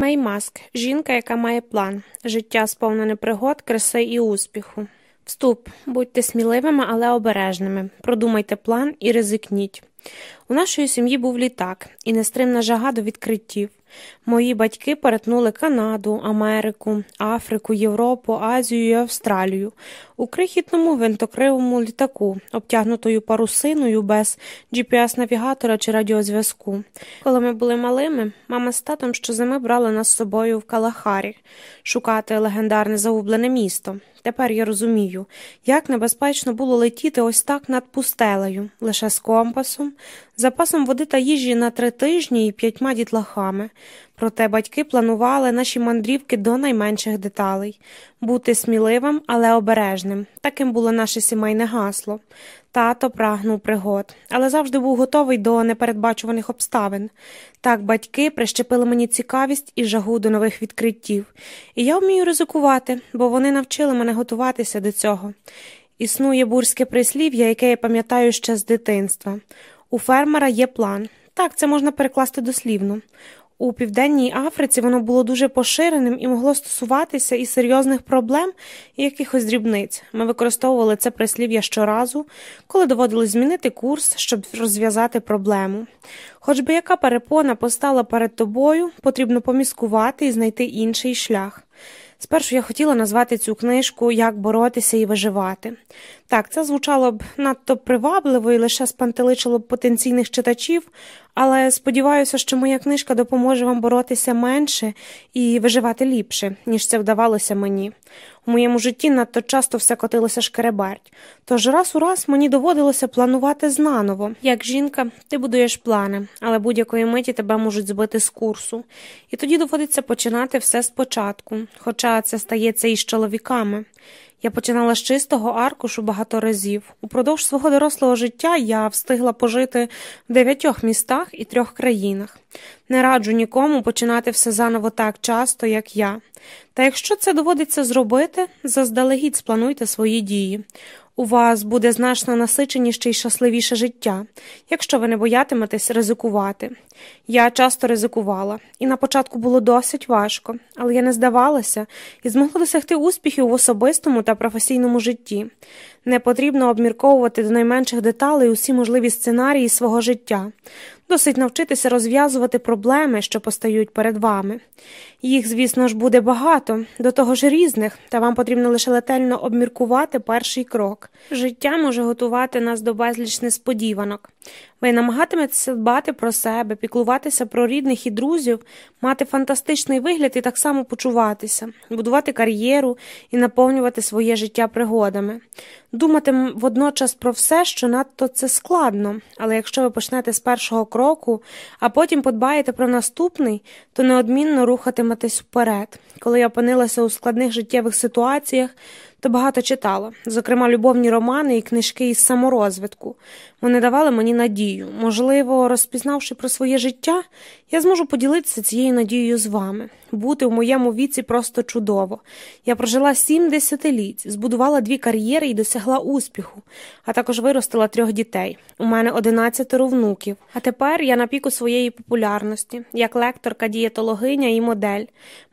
Мей Маск жінка, яка має план, життя сповнене пригод, краси і успіху. Вступ, будьте сміливими, але обережними. Продумайте план і ризикніть. У нашої сім'ї був літак і нестримна жага до відкриттів. Мої батьки перетнули Канаду, Америку, Африку, Європу, Азію і Австралію у крихітному винтокривому літаку, обтягнутою парусиною без GPS-навігатора чи радіозв'язку. Коли ми були малими, мама з татом щозими брали нас з собою в Калахарі шукати легендарне загублене місто. Тепер я розумію, як небезпечно було летіти ось так над пустелею, лише з компасом, запасом води та їжі на три тижні і п'ятьма дітлахами. Проте батьки планували наші мандрівки до найменших деталей бути сміливим, але обережним. Таким було наше сімейне гасло. Тато прагнув пригод, але завжди був готовий до непередбачуваних обставин. Так батьки прищепили мені цікавість і жагу до нових відкриттів, і я вмію ризикувати, бо вони навчили мене готуватися до цього. Існує бурське прислів'я, яке я пам'ятаю ще з дитинства. У фермера є план. Так, це можна перекласти дослівно. У південній Африці воно було дуже поширеним і могло стосуватися і серйозних проблем, і якихось дрібниць. Ми використовували це прислів'я щоразу, коли доводилось змінити курс, щоб розв'язати проблему. Хоч би яка перепона постала перед тобою, потрібно поміскувати і знайти інший шлях. Спершу я хотіла назвати цю книжку Як боротися і виживати. Так, це звучало б надто привабливо і лише спантеличило б потенційних читачів, але сподіваюся, що моя книжка допоможе вам боротися менше і виживати ліпше, ніж це вдавалося мені. У моєму житті надто часто все котилося шкереберть, тож раз у раз мені доводилося планувати знаново. Як жінка, ти будуєш плани, але будь-якої миті тебе можуть збити з курсу, і тоді доводиться починати все спочатку, хоча це стається і з чоловіками. Я починала з чистого аркушу багато разів. Упродовж свого дорослого життя я встигла пожити в дев'ятьох містах і трьох країнах. Не раджу нікому починати все заново так часто, як я. Та якщо це доводиться зробити, заздалегідь сплануйте свої дії. У вас буде значно насиченіше і щасливіше життя, якщо ви не боятиметесь ризикувати. Я часто ризикувала, і на початку було досить важко, але я не здавалася і змогла досягти успіхів в особистому та професійному житті. Не потрібно обмірковувати до найменших деталей усі можливі сценарії свого життя. Досить навчитися розв'язувати проблеми, що постають перед вами. Їх, звісно ж, буде багато, до того ж різних, та вам потрібно лише летельно обміркувати перший крок. Життя може готувати нас до безліч несподіванок. Ви намагатиметеся дбати про себе, піклуватися про рідних і друзів, мати фантастичний вигляд і так само почуватися, будувати кар'єру і наповнювати своє життя пригодами. Думати водночас про все, що надто це складно, але якщо ви почнете з першого кроку, а потім подбаєте про наступний, то неодмінно рухатиметесь вперед. Коли я опинилася у складних життєвих ситуаціях, то багато читала, зокрема, любовні романи і книжки із саморозвитку. Вони давали мені надію. Можливо, розпізнавши про своє життя, я зможу поділитися цією надією з вами. Бути в моєму віці просто чудово. Я прожила сім десятиліть, збудувала дві кар'єри і досягла успіху, а також виростила трьох дітей. У мене одинадцятеро внуків. А тепер я на піку своєї популярності, як лекторка, дієтологиня і модель.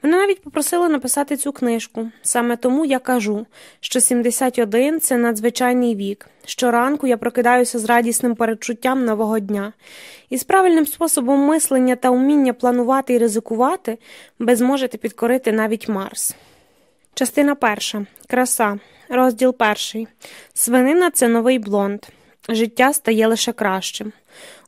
Мене навіть попросили написати цю книжку. Саме тому я кажу, що 71 – це надзвичайний вік. Щоранку я прокидаюся з радісним передчуттям нового дня, і з правильним способом мислення та уміння планувати і ризикувати ви зможете підкорити навіть Марс. Частина перша. Краса. Розділ перший. Свинина це новий блонд. Життя стає лише кращим.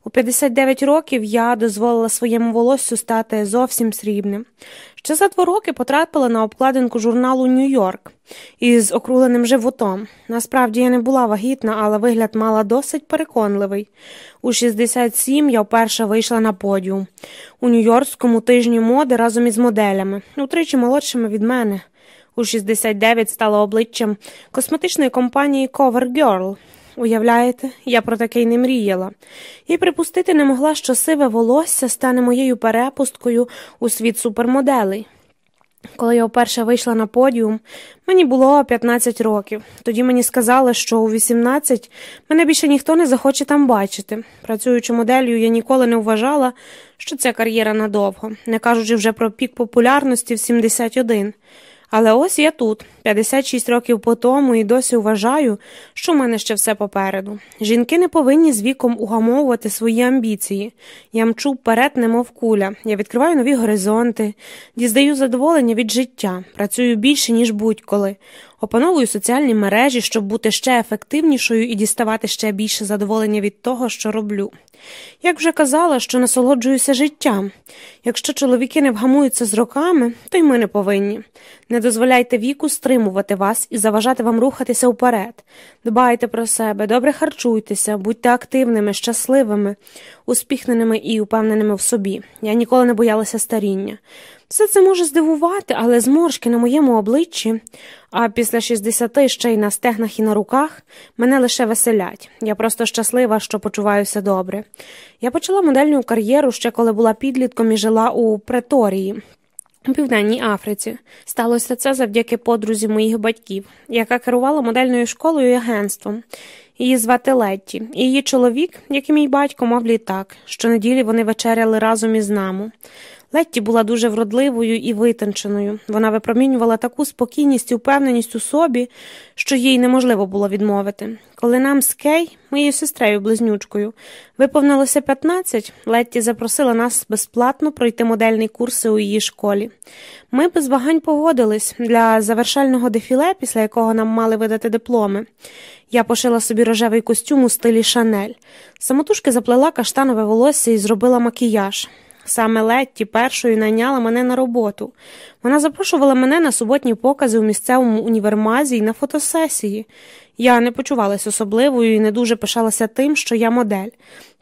У 59 років я дозволила своєму волоссю стати зовсім срібним. Ще за два роки потрапила на обкладинку журналу Нью-Йорк із округленим животом. Насправді я не була вагітна, але вигляд мала досить переконливий. У 67 я вперше вийшла на подіум у Нью-Йоркському тижні моди разом із моделями, утричі молодшими від мене. У 69 стала обличчям косметичної компанії CoverGirl. Уявляєте, я про таке й не мріяла, і припустити не могла, що сиве волосся стане моєю перепусткою у світ супермоделей. Коли я вперше вийшла на подіум, мені було 15 років. Тоді мені сказали, що у 18 мене більше ніхто не захоче там бачити. Працюючи моделлю, я ніколи не вважала, що це кар'єра надовго, не кажучи вже про пік популярності в 71. Але ось я тут, 56 років по тому, і досі вважаю, що в мене ще все попереду. Жінки не повинні з віком угамовувати свої амбіції. Я мчу вперед, немов куля. Я відкриваю нові горизонти, діздаю задоволення від життя, працюю більше, ніж будь-коли. Опановую соціальні мережі, щоб бути ще ефективнішою і діставати ще більше задоволення від того, що роблю. Як вже казала, що насолоджуюся життям. Якщо чоловіки не вгамуються з роками, то й ми не повинні. Не дозволяйте віку стримувати вас і заважати вам рухатися вперед. Дбайте про себе, добре харчуйтеся, будьте активними, щасливими, успіхненими і упевненими в собі. Я ніколи не боялася старіння. Все це може здивувати, але зморшки на моєму обличчі, а після 60 ще й на стегнах і на руках мене лише веселять. Я просто щаслива, що почуваюся добре. Я почала модельну кар'єру ще коли була підлітком і жила у преторії. У Південній Африці сталося це завдяки подрузі моїх батьків, яка керувала модельною школою і агентством. Її звати Летті, і її чоловік, як і мій батько, мав літак. Щонеділі вони вечеряли разом із нами. Летті була дуже вродливою і витонченою. Вона випромінювала таку спокійність і впевненість у собі, що їй неможливо було відмовити. Коли нам з Кей, моєю сестрею близнючкою, виповнилося 15, Летті запросила нас безплатно пройти модельні курси у її школі. Ми без вагань погодились для завершального дефіле, після якого нам мали видати дипломи. Я пошила собі рожевий костюм у стилі Шанель. Самотужки заплела каштанове волосся і зробила макіяж. Саме Летті першою найняла мене на роботу. Вона запрошувала мене на суботні покази у місцевому універмазі і на фотосесії. Я не почувалася особливою і не дуже пишалася тим, що я модель.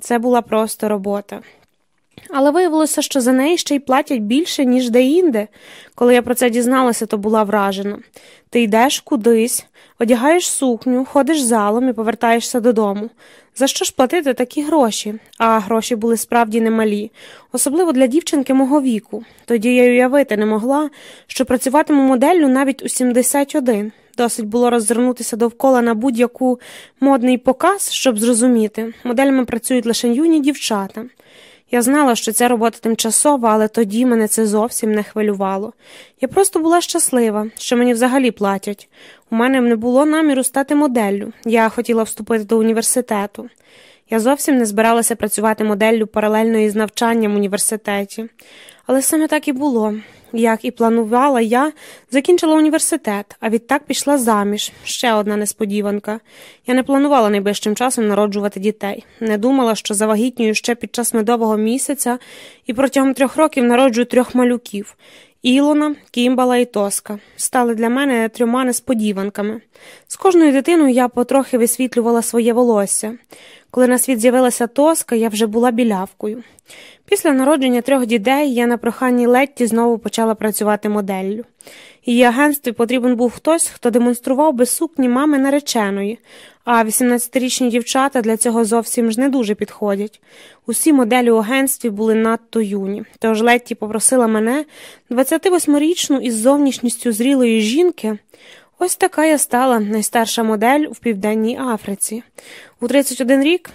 Це була просто робота. Але виявилося, що за неї ще й платять більше, ніж деінде. Коли я про це дізналася, то була вражена. Ти йдеш кудись, одягаєш сукню, ходиш залом і повертаєшся додому. За що ж платити такі гроші? А гроші були справді немалі, особливо для дівчинки мого віку. Тоді я й уявити не могла, що працюватиму моделлю навіть у 71. Досить було роззирнутися довкола на будь-яку модний показ, щоб зрозуміти, моделями працюють лише юні дівчата. Я знала, що ця робота тимчасова, але тоді мене це зовсім не хвилювало. Я просто була щаслива, що мені взагалі платять. У мене не було наміру стати моделлю. Я хотіла вступити до університету. Я зовсім не збиралася працювати моделлю паралельно із навчанням в університеті. Але саме так і було. Як і планувала, я закінчила університет, а відтак пішла заміж. Ще одна несподіванка. Я не планувала найближчим часом народжувати дітей. Не думала, що завагітнюю ще під час медового місяця і протягом трьох років народжую трьох малюків. Ілона, Кімбала і Тоска стали для мене трьома несподіванками. З кожною дитиною я потрохи висвітлювала своє волосся. Коли на світ з'явилася тоска, я вже була білявкою. Після народження трьох дітей я на проханні Летті знову почала працювати моделлю. Її агентстві потрібен був хтось, хто демонстрував би сукні мами нареченої, а 18-річні дівчата для цього зовсім ж не дуже підходять. Усі моделі у агентстві були надто юні, тож Летті попросила мене, 28-річну із зовнішністю зрілої жінки. Ось така я стала найстарша модель в Південній Африці. У 31 рік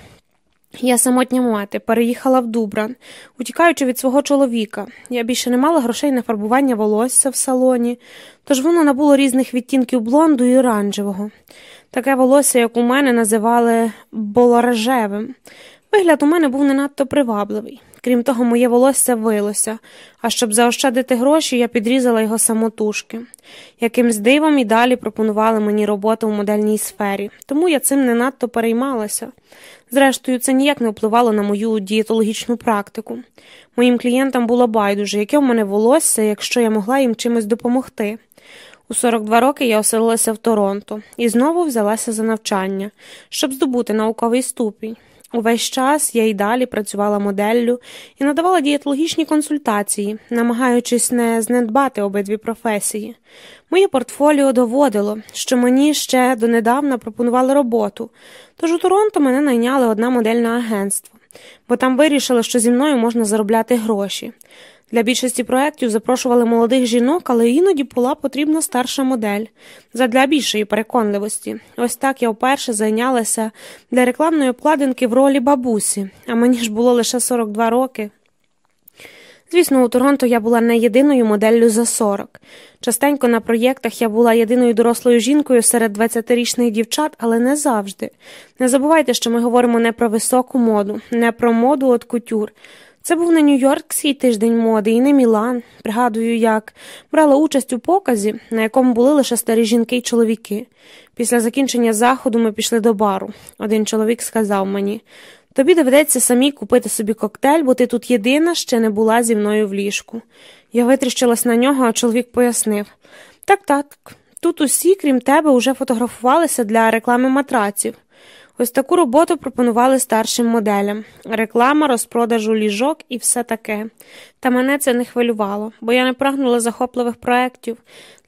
я самотня мати, переїхала в Дубран, утікаючи від свого чоловіка. Я більше не мала грошей на фарбування волосся в салоні, тож воно набуло різних відтінків блонду і оранжевого. Таке волосся, як у мене, називали болоражевим. Вигляд у мене був не надто привабливий. Крім того, моє волосся вилося, а щоб заощадити гроші, я підрізала його самотужки. Якимсь дивом і далі пропонували мені роботу в модельній сфері, тому я цим не надто переймалася. Зрештою, це ніяк не впливало на мою дієтологічну практику. Моїм клієнтам було байдуже, яке в мене волосся, якщо я могла їм чимось допомогти. У 42 роки я оселилася в Торонто і знову взялася за навчання, щоб здобути науковий ступінь. Увесь час я й далі працювала моделлю і надавала дієтологічні консультації, намагаючись не знедбати обидві професії. Моє портфоліо доводило, що мені ще донедавна пропонували роботу, тож у Торонто мене найняли одне модельне агентство, бо там вирішили, що зі мною можна заробляти гроші. Для більшості проєктів запрошували молодих жінок, але іноді була потрібна старша модель задля більшої переконливості. Ось так я вперше зайнялася для рекламної обкладинки в ролі бабусі, а мені ж було лише 42 роки. Звісно, у Торонто я була не єдиною моделлю за 40. Частенько на проєктах я була єдиною дорослою жінкою серед 20-річних дівчат, але не завжди. Не забувайте, що ми говоримо не про високу моду, не про моду от кутюр. Це був не Нью-Йоркський тиждень моди і не Мілан. Пригадую, як брала участь у показі, на якому були лише старі жінки й чоловіки. Після закінчення заходу ми пішли до бару. Один чоловік сказав мені тобі доведеться самій купити собі коктейль, бо ти тут єдина ще не була зі мною в ліжку. Я витріщилась на нього, а чоловік пояснив так, так, тут усі, крім тебе, уже фотографувалися для реклами матраців. Ось таку роботу пропонували старшим моделям реклама, розпродажу ліжок і все таке. Та мене це не хвилювало, бо я не прагнула захопливих проєктів.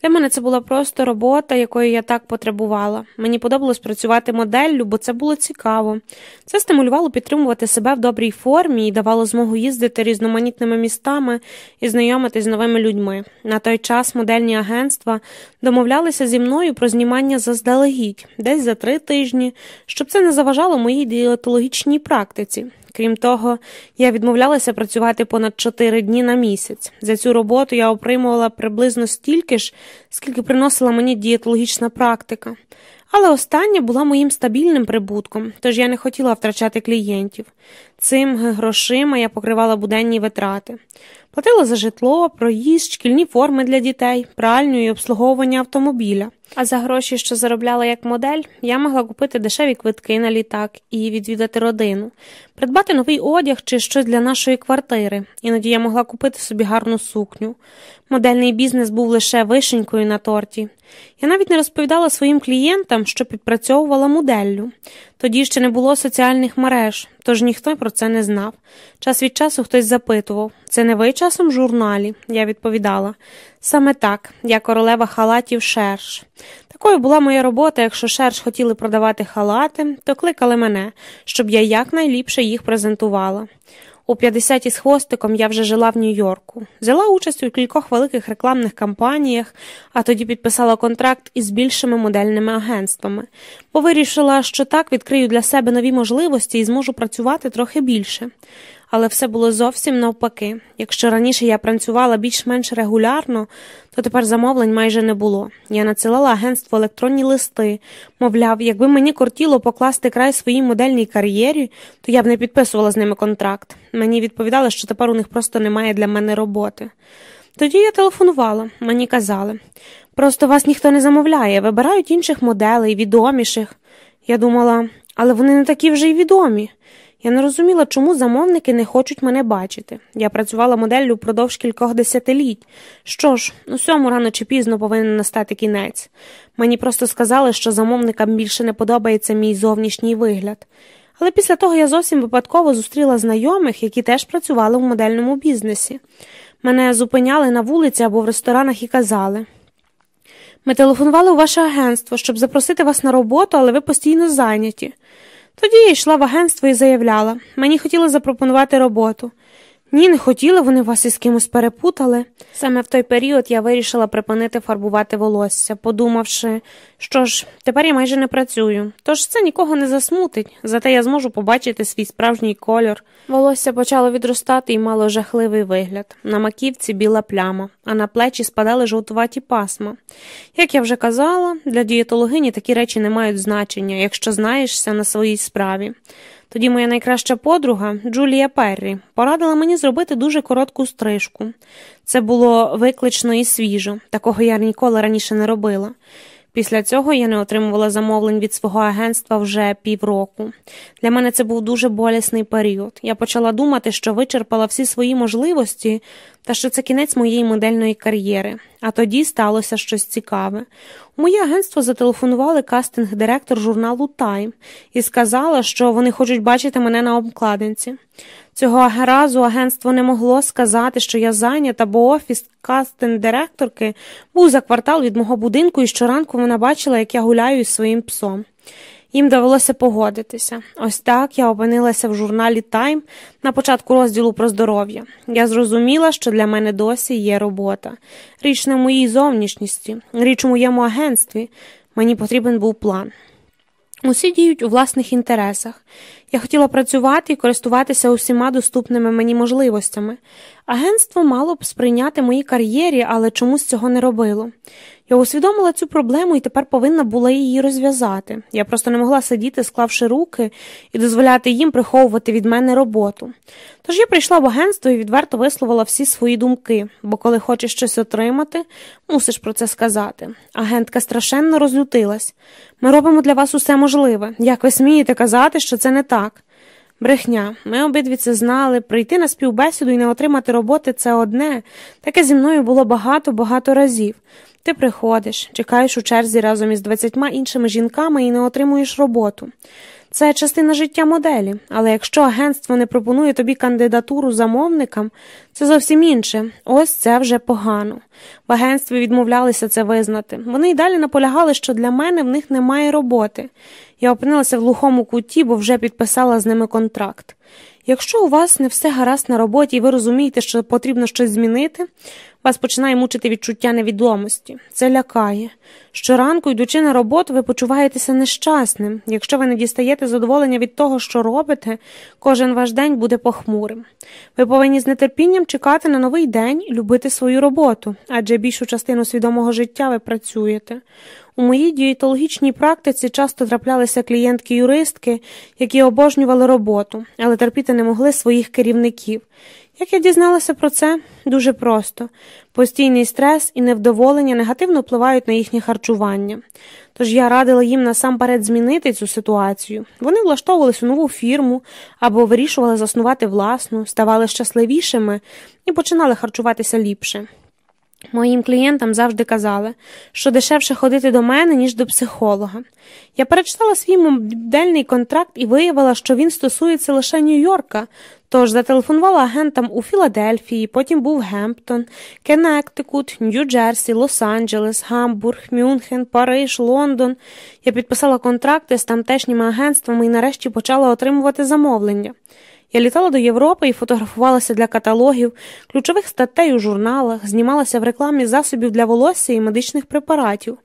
Для мене це була просто робота, якої я так потребувала. Мені подобалось працювати моделлю, бо це було цікаво. Це стимулювало підтримувати себе в добрій формі і давало змогу їздити різноманітними містами і знайомитись з новими людьми. На той час модельні агентства домовлялися зі мною про знімання заздалегідь, десь за три тижні, щоб це не заважало моїй дієтологічній практиці. Крім того, я відмовлялася працювати понад чотири дні на місяць. За цю роботу я отримувала приблизно стільки ж, скільки приносила мені дієтологічна практика. Але остання була моїм стабільним прибутком, тож я не хотіла втрачати клієнтів. Цим грошима я покривала буденні витрати. Платила за житло, проїзд, шкільні форми для дітей, пральню і обслуговування автомобіля. А за гроші, що заробляла як модель, я могла купити дешеві квитки на літак і відвідати родину, придбати новий одяг чи щось для нашої квартири. Іноді я могла купити собі гарну сукню. Модельний бізнес був лише вишенькою на торті. Я навіть не розповідала своїм клієнтам, що підпрацьовувала моделлю. Тоді ще не було соціальних мереж, тож ніхто про це не знав. Час від часу хтось запитував це не ви часом в журналі? Я відповідала. Саме так, я королева халатів шерш. Такою була моя робота, якщо шерш хотіли продавати халати, то кликали мене, щоб я якнайліпше їх презентувала. У 50 із хвостиком я вже жила в Нью-Йорку, взяла участь у кількох великих рекламних кампаніях, а тоді підписала контракт із більшими модельними агентствами, бо вирішила, що так відкрию для себе нові можливості і зможу працювати трохи більше але все було зовсім навпаки. Якщо раніше я працювала більш-менш регулярно, то тепер замовлень майже не було. Я надсилала агентству електронні листи, мовляв, якби мені кортіло покласти край своїй модельній кар'єрі, то я б не підписувала з ними контракт. Мені відповідали, що тепер у них просто немає для мене роботи. Тоді я телефонувала, мені казали просто вас ніхто не замовляє, вибирають інших моделей, відоміших. Я думала, але вони не такі вже й відомі. Я не розуміла, чому замовники не хочуть мене бачити. Я працювала моделлю впродовж кількох десятиліть. Що ж, усьому рано чи пізно повинен настати кінець. Мені просто сказали, що замовникам більше не подобається мій зовнішній вигляд. Але після того я зовсім випадково зустріла знайомих, які теж працювали в модельному бізнесі. Мене зупиняли на вулиці або в ресторанах і казали. Ми телефонували у ваше агентство, щоб запросити вас на роботу, але ви постійно зайняті. Тоді я йшла в агентство і заявляла мені хотіли запропонувати роботу. Ні, не хотіли, вони вас із кимось перепутали. Саме в той період я вирішила припинити фарбувати волосся, подумавши, що ж, тепер я майже не працюю, тож це нікого не засмутить, зате я зможу побачити свій справжній кольор. Волосся почало відростати і мало жахливий вигляд. На маківці біла пляма, а на плечі спадали жовтуваті пасма. Як я вже казала, для дієтологині такі речі не мають значення, якщо знаєшся на своїй справі. Тоді моя найкраща подруга Джулія Перрі порадила мені зробити дуже коротку стрижку. Це було виклично і свіжо, такого я ніколи раніше не робила. Після цього я не отримувала замовлень від свого агентства вже півроку. Для мене це був дуже болісний період. Я почала думати, що вичерпала всі свої можливості та що це кінець моєї модельної кар'єри. А тоді сталося щось цікаве. У моє агентство зателефонували кастинг-директор журналу Тайм і сказала, що вони хочуть бачити мене на обкладинці. Цього разу агентство не могло сказати, що я зайнята, бо офіс кастинг-директорки був за квартал від мого будинку, і щоранку вона бачила, як я гуляю із своїм псом. Їм довелося погодитися. Ось так я опинилася в журналі Тайм на початку розділу про здоров'я. Я зрозуміла, що для мене досі є робота. Річ в моїй зовнішності, річ у моєму агентстві. Мені потрібен був план. Усі діють у власних інтересах. Я хотіла працювати і користуватися усіма доступними мені можливостями. Агентство мало б сприйняти моїй кар'єрі, але чомусь цього не робило. Я усвідомила цю проблему і тепер повинна була її розв'язати. Я просто не могла сидіти, склавши руки, і дозволяти їм приховувати від мене роботу. Тож я прийшла в агентство і відверто висловила всі свої думки, бо коли хочеш щось отримати, мусиш про це сказати. Агентка страшенно розлютилась. Ми робимо для вас усе можливе. Як ви смієте казати, що це не так? Брехня, ми обидві це знали. Прийти на співбесіду і не отримати роботи це одне. Таке зі мною було багато-багато разів. Ти приходиш, чекаєш у черзі разом із двадцятьма іншими жінками і не отримуєш роботу. Це частина життя моделі, але якщо агентство не пропонує тобі кандидатуру замовникам, це зовсім інше. Ось це вже погано. В агентстві відмовлялися це визнати. Вони й далі наполягали, що для мене в них немає роботи. Я опинилася в глухому куті, бо вже підписала з ними контракт. Якщо у вас не все гаразд на роботі, і ви розумієте, що потрібно щось змінити, вас починає мучити відчуття невідомості. Це лякає. Щоранку, йдучи на роботу, ви почуваєтеся нещасним. Якщо ви не дістаєте задоволення від того, що робите, кожен ваш день буде похмурим. Ви повинні з нетерпінням чекати на новий день і любити свою роботу, адже більшу частину свідомого життя ви працюєте. У моїй дієтологічній практиці часто траплялися клієнтки-юристки, які обожнювали роботу, але терпіти не могли своїх керівників. Як я дізналася про це, дуже просто постійний стрес і невдоволення негативно впливають на їхнє харчування. Тож я радила їм насамперед змінити цю ситуацію. Вони влаштовувались у нову фірму або вирішували заснувати власну, ставали щасливішими і починали харчуватися ліпше. Моїм клієнтам завжди казали, що дешевше ходити до мене, ніж до психолога. Я перечитала свій модельний контракт і виявила, що він стосується лише Нью-Йорка, тож зателефонувала агентам у Філадельфії, потім був Гемптон, Кеннектикут, Нью-Джерсі, Лос-Анджелес, Гамбург, Мюнхен, Париж, Лондон. Я підписала контракти з тамтешніми агентствами і нарешті почала отримувати замовлення. Я літала до Європи і фотографувалася для каталогів, ключових статей у журналах, знімалася в рекламі засобів для волосся і медичних препаратів.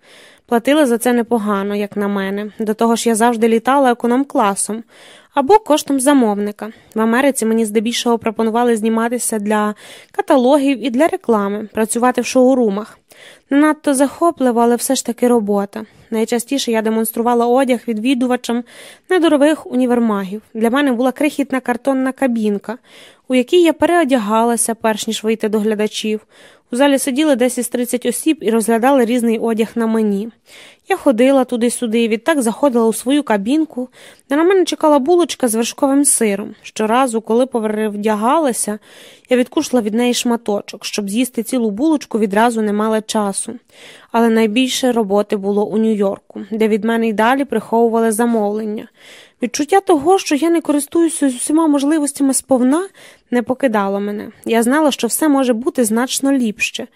Платили за це непогано, як на мене. До того ж, я завжди літала економ-класом або коштом замовника. В Америці мені здебільшого пропонували зніматися для каталогів і для реклами, працювати в шоурумах. Не надто захопливо, але все ж таки робота. Найчастіше я демонструвала одяг відвідувачам недорових універмагів. Для мене була крихітна картонна кабінка, у якій я переодягалася, перш ніж вийти до глядачів. У залі сиділи десь із 30 осіб і розглядали різний одяг на мені. Я ходила туди-сюди і відтак заходила у свою кабінку, де на мене чекала булочка з вершковим сиром. Щоразу, коли перевдягалася, я відкушла від неї шматочок, щоб з'їсти цілу булочку відразу не мала часу. Але найбільше роботи було у Нью-Йорку, де від мене й далі приховували замовлення. Відчуття того, що я не користуюся з усіма можливостями сповна, не покидало мене. Я знала, що все може бути значно ліпше.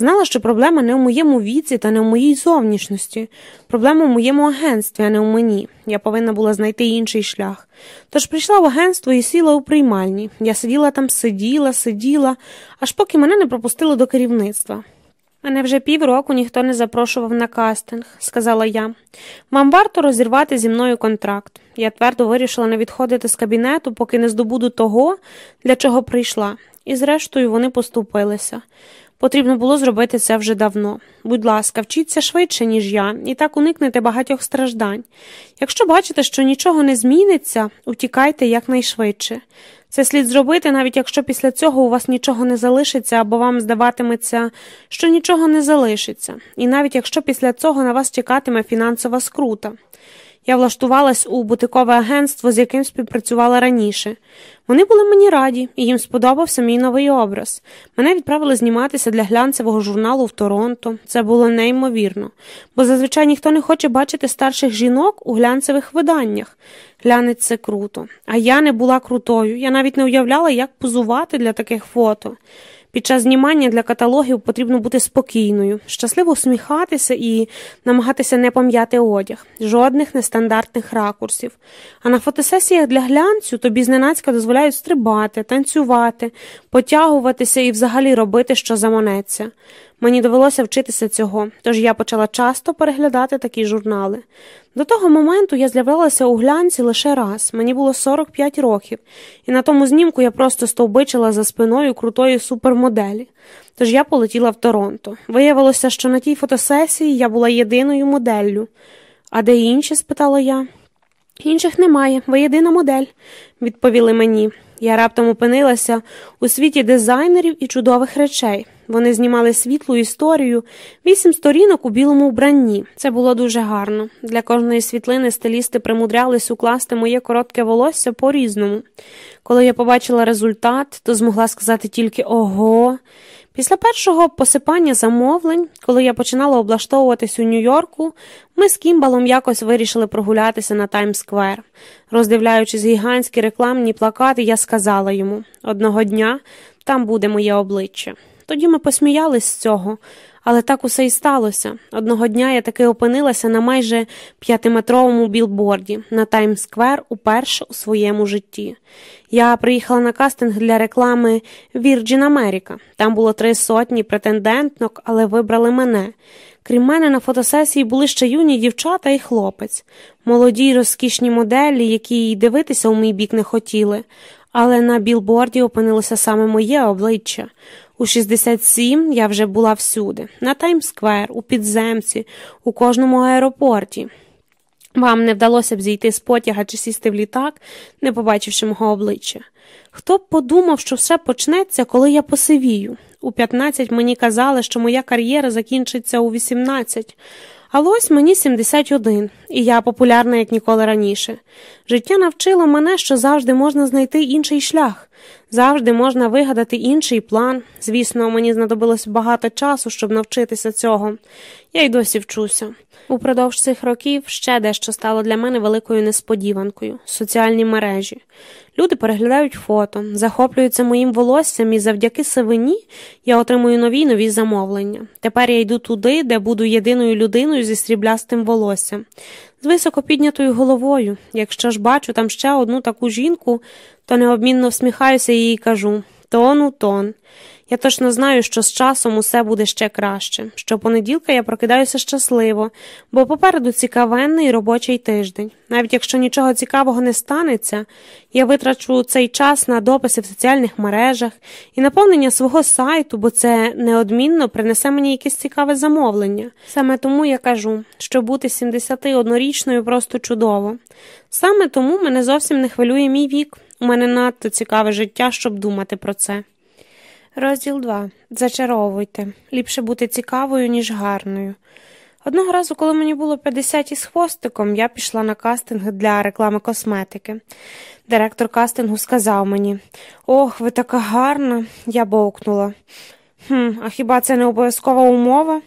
Знала, що проблема не у моєму віці та не у моїй зовнішності. Проблема у моєму агентстві, а не у мені. Я повинна була знайти інший шлях. Тож прийшла в агентство і сіла у приймальні. Я сиділа там, сиділа, сиділа, аж поки мене не пропустили до керівництва. Мене вже півроку ніхто не запрошував на кастинг, сказала я. Вам варто розірвати зі мною контракт. Я твердо вирішила не відходити з кабінету, поки не здобуду того, для чого прийшла, і зрештою вони поступилися. Потрібно було зробити це вже давно. Будь ласка, вчіться швидше, ніж я, і так уникнете багатьох страждань. Якщо бачите, що нічого не зміниться, утікайте якнайшвидше. Це слід зробити, навіть якщо після цього у вас нічого не залишиться, або вам здаватиметься, що нічого не залишиться, і навіть якщо після цього на вас чекатиме фінансова скрута. Я влаштувалась у бутикове агентство, з яким співпрацювала раніше. Вони були мені раді, і їм сподобався мій новий образ. Мене відправили зніматися для глянцевого журналу в Торонто. Це було неймовірно, бо зазвичай ніхто не хоче бачити старших жінок у глянцевих виданнях. Глянець це круто. А я не була крутою. Я навіть не уявляла, як позувати для таких фото. Під час знімання для каталогів потрібно бути спокійною, щасливо усміхатися і намагатися не пом'яти одяг, жодних нестандартних ракурсів. А на фотосесіях для глянцю тобі зненацька дозволяють стрибати, танцювати, потягуватися і взагалі робити, що заманеться. Мені довелося вчитися цього, тож я почала часто переглядати такі журнали. До того моменту я з'являлася у глянці лише раз, мені було 45 років, і на тому знімку я просто стовбичила за спиною крутої супермоделі. Тож я полетіла в Торонто. Виявилося, що на тій фотосесії я була єдиною моделлю. А де інші? спитала я. Інших немає, ви єдина модель, відповіли мені. Я раптом опинилася у світі дизайнерів і чудових речей. Вони знімали світлу історію, вісім сторінок у білому вбранні. Це було дуже гарно. Для кожної світлини стилісти примудрялись укласти моє коротке волосся по різному. Коли я побачила результат, то змогла сказати тільки ого. Після першого посипання замовлень, коли я починала облаштовуватись у Нью-Йорку, ми з Кімбалом якось вирішили прогулятися на Таймс-сквер. Роздивляючись гігантські рекламні плакати, я сказала йому одного дня там буде моє обличчя. Тоді ми посміялись з цього, але так усе і сталося. Одного дня я таки опинилася на майже п'ятиметровому білборді на Таймс-сквер уперше у своєму житті. Я приїхала на кастинг для реклами Virgin America. Там було три сотні претенденток, але вибрали мене. Крім мене, на фотосесії були ще юні дівчата і хлопець, молоді й розкішні моделі, які й дивитися у мій бік не хотіли. Але на білборді опинилося саме моє обличчя. У 67 я вже була всюди, на Таймсквер, у підземці, у кожному аеропорті. Вам не вдалося б зійти з потяга чи сісти в літак, не побачивши мого обличчя. Хто б подумав, що все почнеться, коли я посивію? У 15 мені казали, що моя кар'єра закінчиться у 18, але ось мені 71, і я популярна як ніколи раніше. Життя навчило мене, що завжди можна знайти інший шлях. Завжди можна вигадати інший план. Звісно, мені знадобилось багато часу, щоб навчитися цього. Я й досі вчуся. Упродовж цих років ще дещо стало для мене великою несподіванкою соціальні мережі. Люди переглядають фото, захоплюються моїм волоссям, і завдяки сивині я отримую нові й нові замовлення. Тепер я йду туди, де буду єдиною людиною зі сріблястим волоссям, з високо піднятою головою. Якщо ж бачу там ще одну таку жінку, то необмінно всміхаюся їй і кажу тону тон. Я точно знаю, що з часом усе буде ще краще. Щопонеділка я прокидаюся щасливо, бо попереду цікавенний робочий тиждень. Навіть якщо нічого цікавого не станеться, я витрачу цей час на дописи в соціальних мережах і наповнення свого сайту, бо це неодмінно принесе мені якесь цікаве замовлення. Саме тому я кажу, що бути 71-річною просто чудово. Саме тому мене зовсім не хвилює мій вік. У мене надто цікаве життя, щоб думати про це. Розділ 2. Зачаровуйте. Ліпше бути цікавою, ніж гарною. Одного разу, коли мені було 50 із хвостиком, я пішла на кастинг для реклами косметики. Директор кастингу сказав мені Ох, ви така гарна, я бовкнула. «Хм, А хіба це не обов'язкова умова?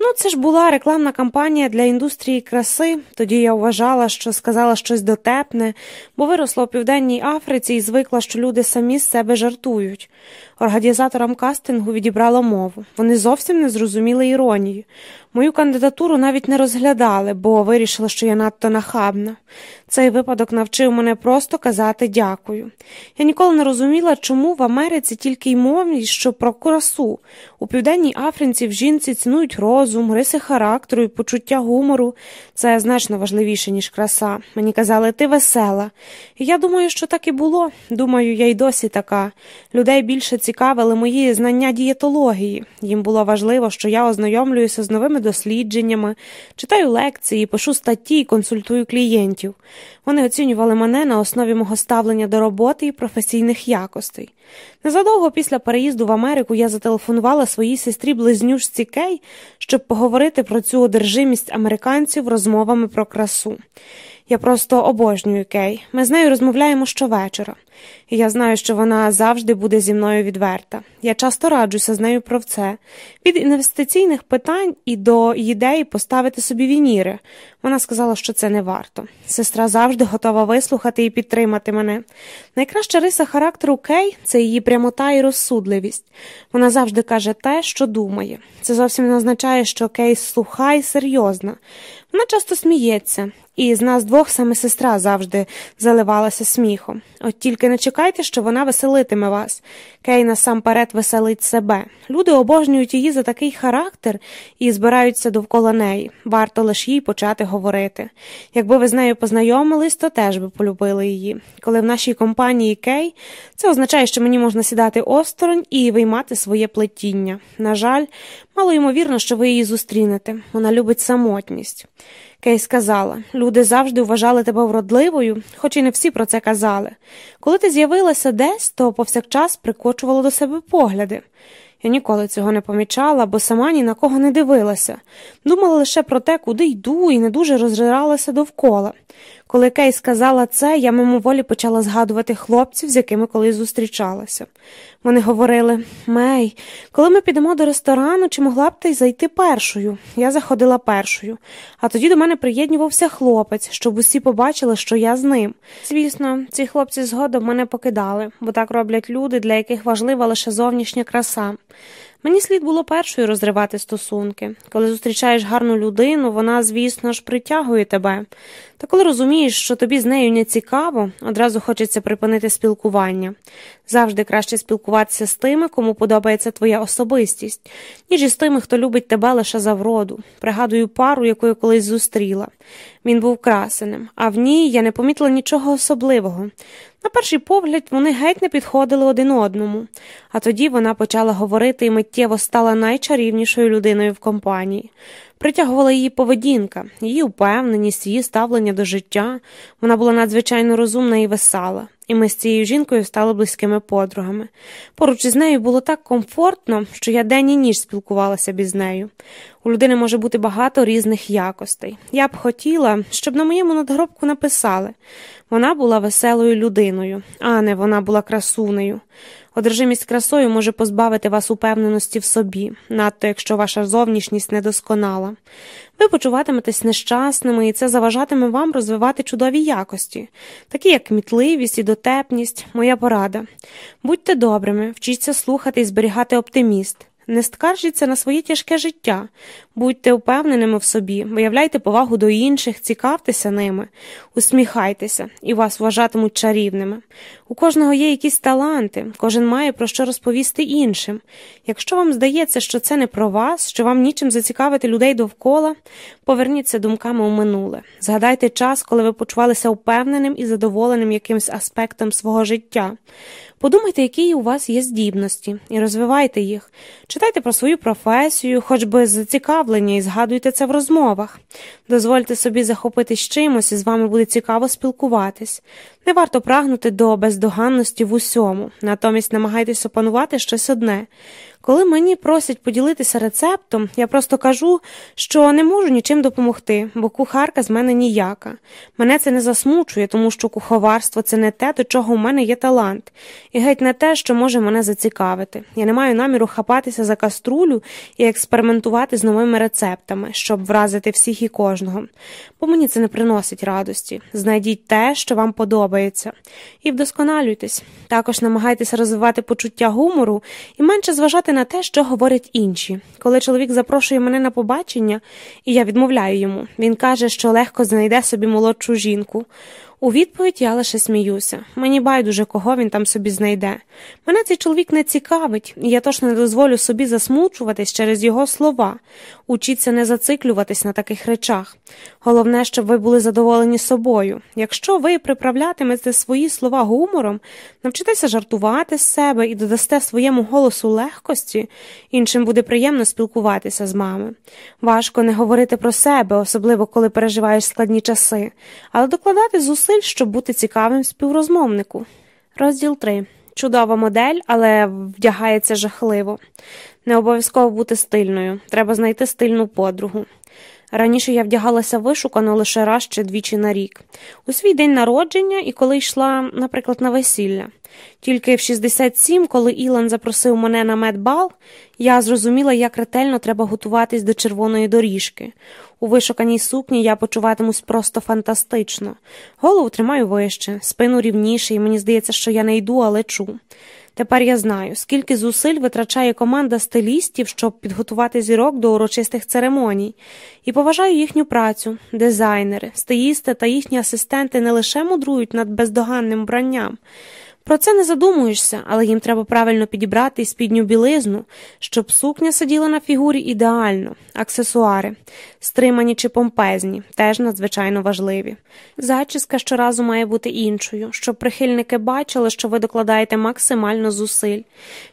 Ну, це ж була рекламна кампанія для індустрії краси. Тоді я вважала, що сказала щось дотепне, бо виросла у південній Африці і звикла, що люди самі з себе жартують. Організаторам кастингу відібрала мову. Вони зовсім не зрозуміли іронії. Мою кандидатуру навіть не розглядали, бо вирішили, що я надто нахабна. Цей випадок навчив мене просто казати дякую. Я ніколи не розуміла, чому в Америці тільки й мовність, що про красу. У південній Африці в жінці цінують розум, риси характеру і почуття гумору. Це значно важливіше, ніж краса. Мені казали, ти весела. І я думаю, що так і було. Думаю, я й досі така. Людей більше цікавили мої знання дієтології. Їм було важливо, що я ознайомлююся з новими дослідженнями, читаю лекції, пишу статті консультую клієнтів. Вони оцінювали мене на основі мого ставлення до роботи і професійних якостей. Незадовго після переїзду в Америку я зателефонувала своїй сестрі близнючці Кей, щоб поговорити про цю одержимість американців розмовами про красу. Я просто обожнюю Кей. Ми з нею розмовляємо щовечора. Я знаю, що вона завжди буде зі мною відверта. Я часто раджуся з нею про це. Від інвестиційних питань і до ідеї поставити собі вініри. Вона сказала, що це не варто. Сестра завжди готова вислухати і підтримати мене. Найкраща риса характеру Кей це її прямота і розсудливість. Вона завжди каже те, що думає. Це зовсім не означає, що Кей суха і серйозна. Вона часто сміється, і з нас двох саме сестра завжди заливалася сміхом. От тільки не чекайте, що вона веселитиме вас. Кей насамперед веселить себе. Люди обожнюють її за такий характер і збираються довкола неї. Варто лише їй почати говорити. Якби ви з нею познайомились, то теж би полюбили її. Коли в нашій компанії Кей, це означає, що мені можна сідати осторонь і виймати своє плетіння. На жаль, мало ймовірно, що ви її зустрінете. Вона любить самотність. Кей сказала люди завжди вважали тебе вродливою, хоч і не всі про це казали. Коли ти з'явилася десь, то повсякчас прикочувала до себе погляди. Я ніколи цього не помічала, бо сама ні на кого не дивилася. Думала лише про те, куди йду, і не дуже розжиралася довкола. Коли Кей сказала це, я мимоволі почала згадувати хлопців, з якими колись зустрічалася. Вони говорили Мей, коли ми підемо до ресторану, чи могла б ти зайти першою? Я заходила першою, а тоді до мене приєднювався хлопець, щоб усі побачили, що я з ним. Звісно, ці хлопці згодом мене покидали, бо так роблять люди, для яких важлива лише зовнішня краса. Мені слід було першою розривати стосунки. Коли зустрічаєш гарну людину, вона, звісно ж, притягує тебе. Та коли розумієш, що тобі з нею не цікаво, одразу хочеться припинити спілкування. Завжди краще спілкуватися з тими, кому подобається твоя особистість, ніж із тими, хто любить тебе лише за вроду. Пригадую пару, яку я колись зустріла. Він був красеним, а в ній я не помітила нічого особливого. На перший погляд, вони геть не підходили один одному, а тоді вона почала говорити і миттєво стала найчарівнішою людиною в компанії. Притягувала її поведінка, її упевненість, її ставлення до життя. Вона була надзвичайно розумна і весела, і ми з цією жінкою стали близькими подругами. Поруч із нею було так комфортно, що я день і ніч спілкувалася б із нею. У людини може бути багато різних якостей. Я б хотіла, щоб на моєму надгробку написали вона була веселою людиною, а не вона була красунею. Одержимість красою може позбавити вас упевненості в собі, надто якщо ваша зовнішність недосконала. Ви почуватиметесь нещасними, і це заважатиме вам розвивати чудові якості, такі як кмітливість і дотепність, моя порада. Будьте добрими, вчіться слухати і зберігати оптиміст. Не скаржіться на своє тяжке життя, будьте впевненими в собі, виявляйте повагу до інших, цікавтеся ними, усміхайтеся і вас вважатимуть чарівними. У кожного є якісь таланти, кожен має про що розповісти іншим. Якщо вам здається, що це не про вас, що вам нічим зацікавити людей довкола, поверніться думками у минуле. Згадайте час, коли ви почувалися впевненим і задоволеним якимсь аспектом свого життя. Подумайте, які у вас є здібності, і розвивайте їх. Читайте про свою професію, хоч би зацікавлення, і згадуйте це в розмовах. Дозвольте собі захопитись чимось, і з вами буде цікаво спілкуватись. Не варто прагнути до бездоганності в усьому, натомість намагайтесь опанувати щось одне. Коли мені просять поділитися рецептом, я просто кажу, що не можу нічим допомогти, бо кухарка з мене ніяка. Мене це не засмучує, тому що куховарство це не те, до чого у мене є талант, і геть не те, що може мене зацікавити. Я не маю наміру хапатися за каструлю і експериментувати з новими рецептами, щоб вразити всіх і кожного. Бо мені це не приносить радості. Знайдіть те, що вам подобається, і вдосконалюйтесь. Також намагайтеся розвивати почуття гумору і менше зважати на те, що говорять інші. Коли чоловік запрошує мене на побачення, і я відмовляю йому, він каже, що легко знайде собі молодшу жінку. У відповідь я лише сміюся. Мені байдуже, кого він там собі знайде. Мене цей чоловік не цікавить, і я точно не дозволю собі засмучуватись через його слова. Учіться не зациклюватись на таких речах. Головне, щоб ви були задоволені собою. Якщо ви приправлятимете свої слова гумором, навчитеся жартувати з себе і додасте своєму голосу легкості, іншим буде приємно спілкуватися з мами. Важко не говорити про себе, особливо коли переживаєш складні часи, але докладати зусиль, щоб бути цікавим співрозмовнику. Розділ 3. Чудова модель, але вдягається жахливо. Не обов'язково бути стильною. Треба знайти стильну подругу. Раніше я вдягалася вишукано лише раз чи двічі на рік, у свій день народження і коли йшла, наприклад, на весілля. Тільки в 67, коли Ілан запросив мене на медбал, я зрозуміла, як ретельно треба готуватись до червоної доріжки. У вишуканій сукні я почуватимусь просто фантастично. Голову тримаю вище, спину рівніше, і мені здається, що я не йду, а лечу. Тепер я знаю, скільки зусиль витрачає команда стилістів, щоб підготувати зірок до урочистих церемоній, і поважаю їхню працю, дизайнери, стилісти та їхні асистенти не лише мудрують над бездоганним вбранням. Про це не задумуєшся, але їм треба правильно підібрати спідню білизну, щоб сукня сиділа на фігурі ідеально, аксесуари, стримані чи помпезні, теж надзвичайно важливі. Зачіска щоразу має бути іншою, щоб прихильники бачили, що ви докладаєте максимально зусиль.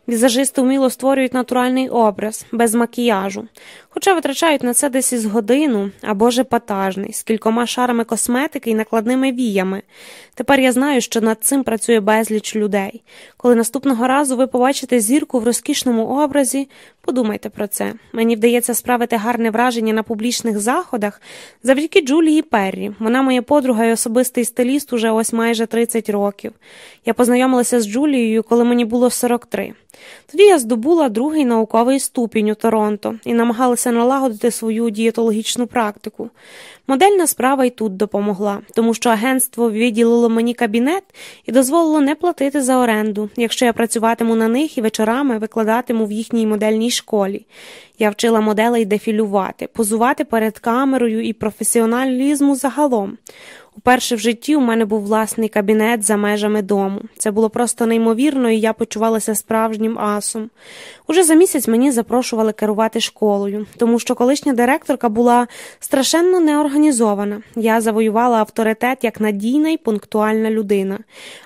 Візажисти вміло створюють натуральний образ, без макіяжу, хоча витрачають на це десь із годину або ж епатажний, з кількома шарами косметики і накладними віями. Тепер я знаю, що над цим працює безліч людей. Коли наступного разу ви побачите зірку в розкішному образі, подумайте про це. Мені вдається справити гарне враження на публічних заходах завдяки Джулії Перрі. Вона моя подруга і особистий стиліст уже ось майже 30 років. Я познайомилася з Джулією, коли мені було 43. Тоді я здобула другий науковий ступінь у Торонто і намагалася налагодити свою дієтологічну практику. Модельна справа й тут допомогла, тому що агентство виділило мені кабінет і дозволило не платити за оренду, якщо я працюватиму на них і вечорами викладатиму в їхній модельній школі. Я вчила моделей дефілювати, позувати перед камерою і професіоналізму загалом. Уперше в житті у мене був власний кабінет за межами дому. Це було просто неймовірно, і я почувалася справжнім асом. Уже за місяць мені запрошували керувати школою, тому що колишня директорка була страшенно неорганізована. Я завоювала авторитет як надійна і пунктуальна людина,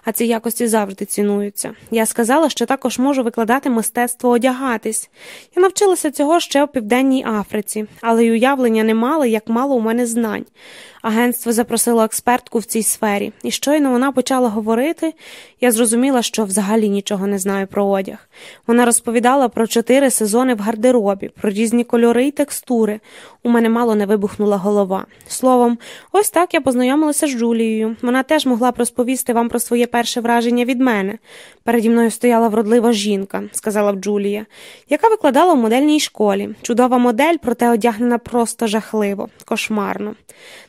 а ці якості завжди цінуються. Я сказала, що також можу викладати мистецтво одягатись. Я навчилася цього ще в Південній Африці, але й уявлення не мала, як мало у мене знань. Агентство запросило експертку в цій сфері, і щойно вона почала говорити, я зрозуміла, що взагалі нічого не знаю про одяг. Вона розповідала про чотири сезони в гардеробі, про різні кольори й текстури. У мене мало не вибухнула голова. Словом, ось так я познайомилася з Джулією. Вона теж могла б розповісти вам про своє перше враження від мене. Переді мною стояла вродлива жінка, сказала б Джулія, яка викладала в модельній школі. Чудова модель, проте одягнена просто жахливо, кошмарно.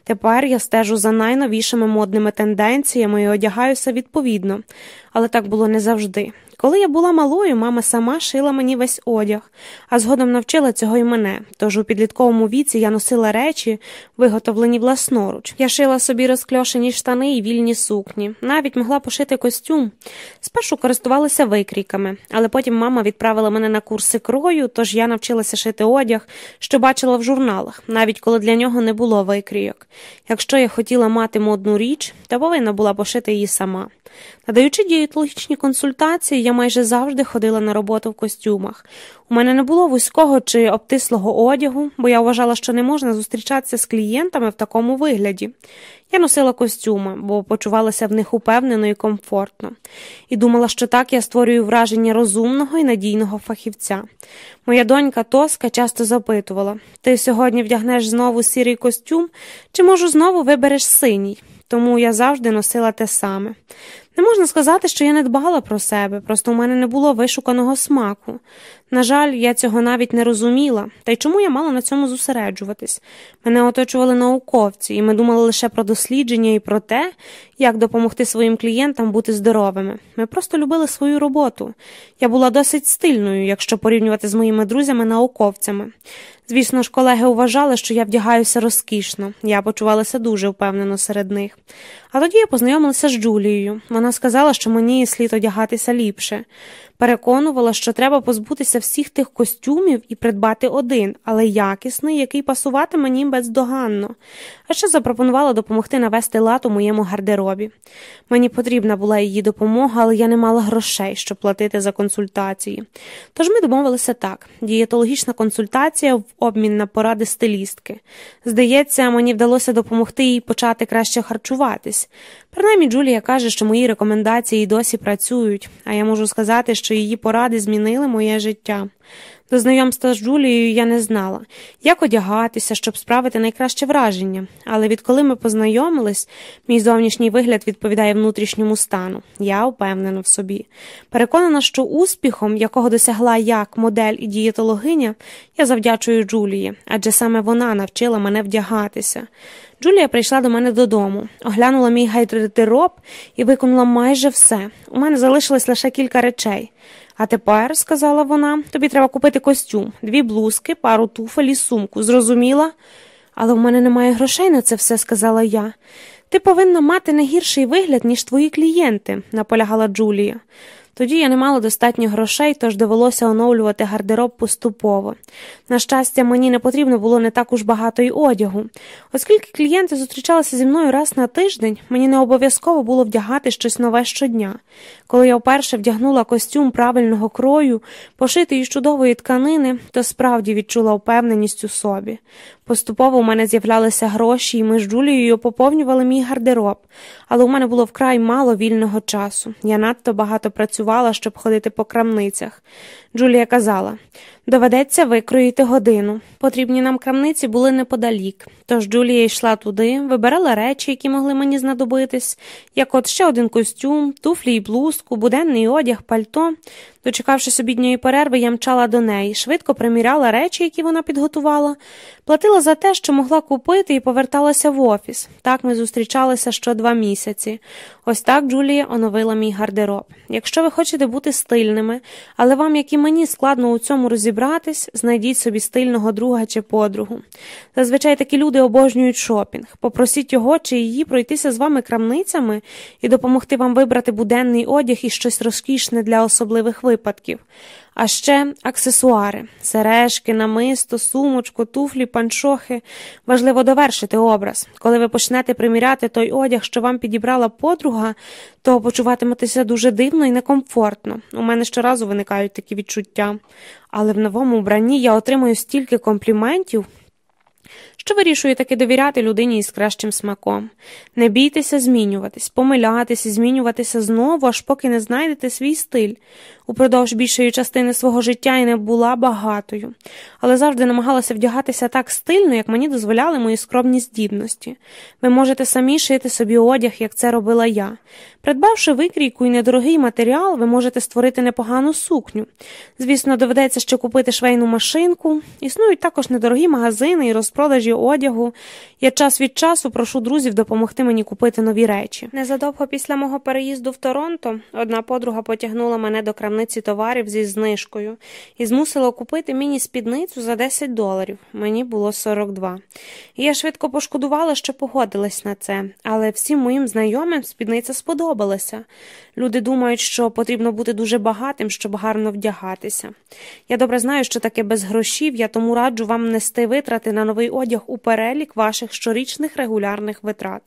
Тепер я стежу за найновішими модними тенденціями і одягаюся відповідно, але так було не завжди. Коли я була малою, мама сама шила мені весь одяг, а згодом навчила цього й мене. Тож у підлітковому віці я носила речі, виготовлені власноруч. Я шила собі розкльошені штани і вільні сукні, навіть могла пошити костюм. Спершу користувалася викрійками, але потім мама відправила мене на курси крою, тож я навчилася шити одяг, що бачила в журналах, навіть коли для нього не було викрійок. Якщо я хотіла мати модну річ, то повинна була пошити її сама. Надаючи дієтологічні консультації, я майже завжди ходила на роботу в костюмах. У мене не було вузького чи обтислого одягу, бо я вважала, що не можна зустрічатися з клієнтами в такому вигляді. Я носила костюми, бо почувалася в них упевнено і комфортно, і думала, що так я створюю враження розумного і надійного фахівця. Моя донька Тоска часто запитувала ти сьогодні вдягнеш знову сірий костюм, чи, може, знову вибереш синій? Тому я завжди носила те саме. Не можна сказати, що я не дбала про себе, просто у мене не було вишуканого смаку. На жаль, я цього навіть не розуміла, та й чому я мала на цьому зосереджуватись? Мене оточували науковці, і ми думали лише про дослідження і про те, як допомогти своїм клієнтам бути здоровими. Ми просто любили свою роботу. Я була досить стильною, якщо порівнювати з моїми друзями-науковцями. Звісно ж, колеги вважали, що я вдягаюся розкішно, я почувалася дуже впевнено серед них. А тоді я познайомилася з Джулією. Вона сказала, що мені слід одягатися ліпше. Переконувала, що треба позбутися всіх тих костюмів і придбати один, але якісний, який пасувати мені бездоганно. А ще запропонувала допомогти навести лад у моєму гардеробі. Мені потрібна була її допомога, але я не мала грошей, щоб платити за консультації. Тож ми домовилися так: дієтологічна консультація в обмін на поради стилістки. Здається, мені вдалося допомогти їй почати краще харчуватись. Принаймні, Джулія каже, що мої рекомендації досі працюють, а я можу сказати, що її поради змінили моє життя. До знайомства з Джулією я не знала, як одягатися, щоб справити найкраще враження, але відколи ми познайомились, мій зовнішній вигляд відповідає внутрішньому стану. Я впевнена в собі. Переконана, що успіхом, якого досягла як модель і дієтологиня, я завдячую Джулії, адже саме вона навчила мене вдягатися. Джулія прийшла до мене додому, оглянула мій гардероб і виконала майже все. У мене залишилось лише кілька речей. А тепер, сказала вона, тобі треба купити костюм, дві блузки, пару туфель і сумку. Зрозуміла? Але в мене немає грошей на це все, сказала я. Ти повинна мати не гірший вигляд, ніж твої клієнти, наполягала Джулія. Тоді я не мала достатньо грошей, тож довелося оновлювати гардероб поступово. На щастя, мені не потрібно було не так уж багато й одягу. Оскільки клієнти зустрічалися зі мною раз на тиждень, мені не обов'язково було вдягати щось нове щодня. Коли я вперше вдягнула костюм правильного крою, пошитий із чудової тканини, то справді відчула впевненість у собі. Поступово у мене з'являлися гроші, і ми з Джулією поповнювали мій гардероб, але у мене було вкрай мало вільного часу. Я надто багато працювала, щоб ходити по крамницях. Джулія казала доведеться викроїти годину. Потрібні нам крамниці були неподалік. Тож Джулія йшла туди, вибирала речі, які могли мені знадобитись, як от ще один костюм, туфлі й блузку, буденний одяг, пальто. Дочекавшись обідньої перерви, я мчала до неї, швидко приміряла речі, які вона підготувала, платила за те, що могла купити, і поверталася в офіс. Так ми зустрічалися що два місяці. Ось так Джулія оновила мій гардероб. Якщо ви хочете бути стильними, але вам, як і мені, складно у цьому розібратись, знайдіть собі стильного друга чи подругу. Зазвичай такі люди обожнюють шопінг. Попросіть його чи її пройтися з вами крамницями і допомогти вам вибрати буденний одяг і щось розкішне для особливих випадків. А ще аксесуари, сережки, намисто, сумочку, туфлі, панчохи. Важливо довершити образ. Коли ви почнете приміряти той одяг, що вам підібрала подруга, то почуватиметеся дуже дивно і некомфортно. У мене щоразу виникають такі відчуття. Але в новому вбранні я отримую стільки компліментів що вирішує таки довіряти людині із кращим смаком. Не бійтеся змінюватись, помилятися, змінюватися знову, аж поки не знайдете свій стиль. Упродовж більшої частини свого життя я не була багатою, але завжди намагалася вдягатися так стильно, як мені дозволяли мої скромні здібності. Ви можете самі шити собі одяг, як це робила я. Придбавши викрійку і недорогий матеріал, ви можете створити непогану сукню. Звісно, доведеться ще купити швейну машинку. Існують також недорогі магазини і розпродажі одягу. Я час від часу прошу друзів допомогти мені купити нові речі. Незадовго після мого переїзду в Торонто одна подруга потягнула мене до крамниці товарів зі знижкою і змусила купити міні спідницю за 10 доларів. Мені було 42. І я швидко пошкодувала, що погодилась на це, але всім моїм знайомим спідниця сподобалася. Люди думають, що потрібно бути дуже багатим, щоб гарно вдягатися. Я добре знаю, що таке без грошів, я тому раджу вам нести витрати на новий одяг у перелік ваших щорічних регулярних витрат.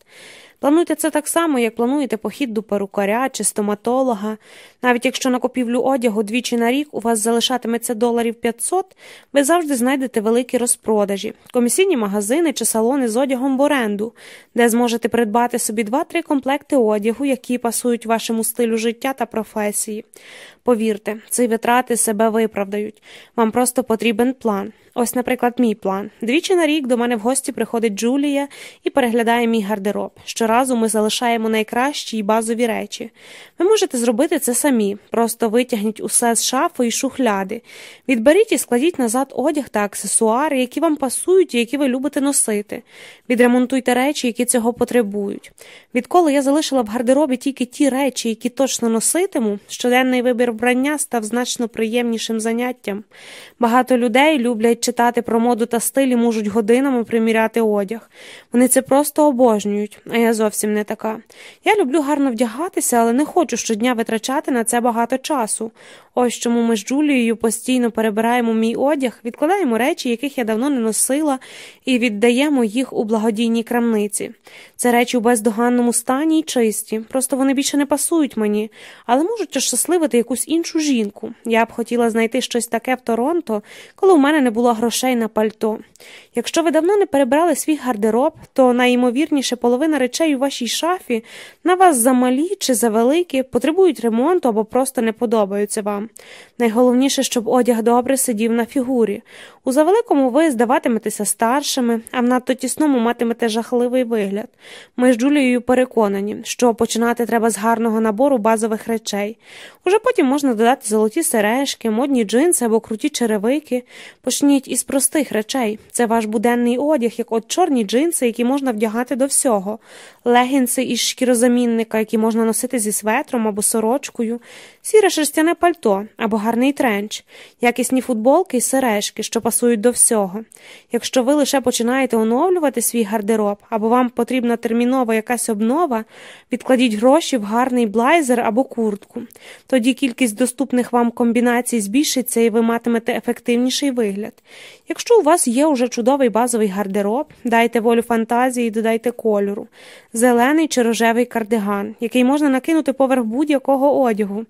Плануйте це так само, як плануєте похід до перукаря чи стоматолога. Навіть якщо на купівлю одягу двічі на рік у вас залишатиметься доларів 500, ви завжди знайдете великі розпродажі, комісійні магазини чи салони з одягом в оренду, де зможете придбати собі 2-3 комплекти одягу, які пасують вашому стилю життя та професії. Повірте, ці витрати себе виправдають. Вам просто потрібен план. Ось, наприклад, мій план. Двічі на рік до мене в гості приходить Джулія і переглядає мій гардероб. Щоразу ми залишаємо найкращі й базові речі. Ви можете зробити це самі, просто витягніть усе з шафи і шухляди, відберіть і складіть назад одяг та аксесуари, які вам пасують і які ви любите носити. Відремонтуйте речі, які цього потребують. Відколи я залишила в гардеробі тільки ті речі, які точно носитиму, щоденний вибір вбрання став значно приємнішим заняттям. Багато людей люблять читати про моду та стиль і можуть годинами приміряти одяг. Вони це просто обожнюють, а я зовсім не така. Я люблю гарно вдягатися, але не хочу щодня витрачати на це багато часу. Ось чому ми з Джулією постійно перебираємо мій одяг, відкладаємо речі, яких я давно не носила, і віддаємо їх у благодійній крамниці. Це речі у бездоганному стані й чисті, просто вони більше не пасують мені, але можуть ощасливити якусь іншу жінку. Я б хотіла знайти щось таке в Торонто, коли у мене не було грошей на пальто. Якщо ви давно не перебрали свій гардероб, то найімовірніше половина речей у вашій шафі на вас замалі чи завеликі, потребують ремонту або просто не подобаються вам. Найголовніше, щоб одяг добре сидів на фігурі. У завеликому ви здаватиметеся старшими, а в надто тісному матимете жахливий вигляд. Ми з Джулією переконані, що починати треба з гарного набору базових речей. Уже потім можна додати золоті сережки, модні джинси або круті черевики. Почніть із простих речей. Це ваш буденний одяг, як от чорні джинси, які можна вдягати до всього, легінси із шкірозамінника, які можна носити зі светром або сорочкою, сіре шерстяне пальто або гарний тренч, якісні футболки і сережки, що пасують до всього. Якщо ви лише починаєте оновлювати свій гардероб, або вам потрібна термінова якась обнова, відкладіть гроші в гарний блайзер або куртку. Тоді кількість доступних вам комбінацій збільшиться і ви матимете ефективніший вигляд. Якщо у вас є уже чудовий базовий гардероб, дайте волю фантазії і додайте кольору, зелений чи рожевий кардиган, який можна накинути поверх будь-якого одягу,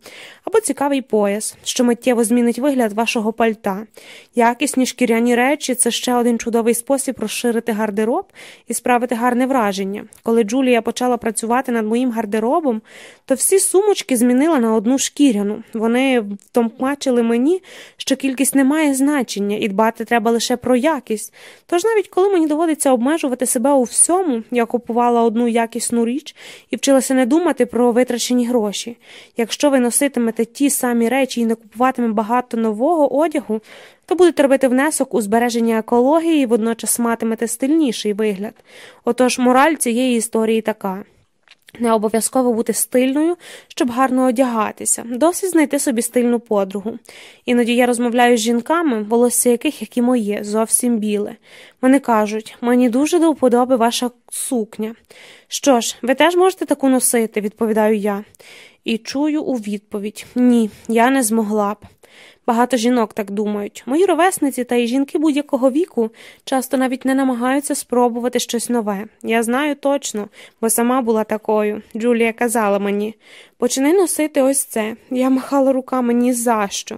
або цікавий пояс, що миттєво змінить вигляд вашого пальта. Якісні шкіряні речі це ще один чудовий спосіб розширити гардероб і справити гарне враження. Коли Джулія почала працювати над моїм гардеробом, то всі сумочки змінила на одну шкіряну. Вони втомачили мені, що кількість не має значення, і дбати треба лише про якість. Тож навіть коли мені доводиться обмежувати себе у всьому, я купувала одну якісну річ і вчилася не думати про витрачені гроші. Якщо ви носитимете ті самі речі і не купуватиме багато нового одягу, то будете робити внесок у збереження екології і водночас матимете стильніший вигляд. Отож, мораль цієї історії така. Не обов'язково бути стильною, щоб гарно одягатися, досить знайти собі стильну подругу. Іноді я розмовляю з жінками, волосся яких, як і моє, зовсім біле. Вони кажуть, мені дуже до вподоби ваша сукня. Що ж, ви теж можете таку носити, відповідаю я, і чую у відповідь ні, я не змогла б. Багато жінок так думають. Мої ровесниці та й жінки будь-якого віку часто навіть не намагаються спробувати щось нове. Я знаю точно, бо сама була такою. Джулія казала мені почни носити ось це. Я махала руками ні за що.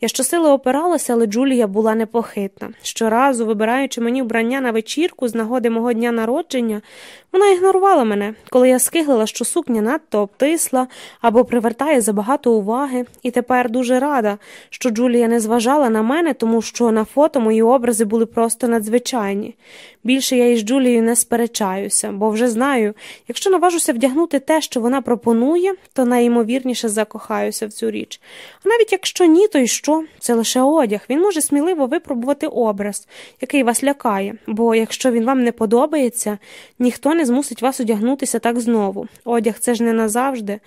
Я щосили опиралася, але Джулія була непохитна. Щоразу, вибираючи мені вбрання на вечірку з нагоди мого дня народження, вона ігнорувала мене, коли я скиглила, що сукня надто обтисла або привертає забагато уваги, і тепер дуже рада, що Джулія не зважала на мене, тому що на фото мої образи були просто надзвичайні. Більше я із Джулією не сперечаюся, бо вже знаю, якщо наважуся вдягнути те, що вона пропонує, то найімовірніше закохаюся в цю річ. А навіть якщо ні, то й що? Це лише одяг. Він може сміливо випробувати образ, який вас лякає, бо якщо він вам не подобається, ніхто не змусить вас одягнутися так знову. Одяг це ж не назавжди.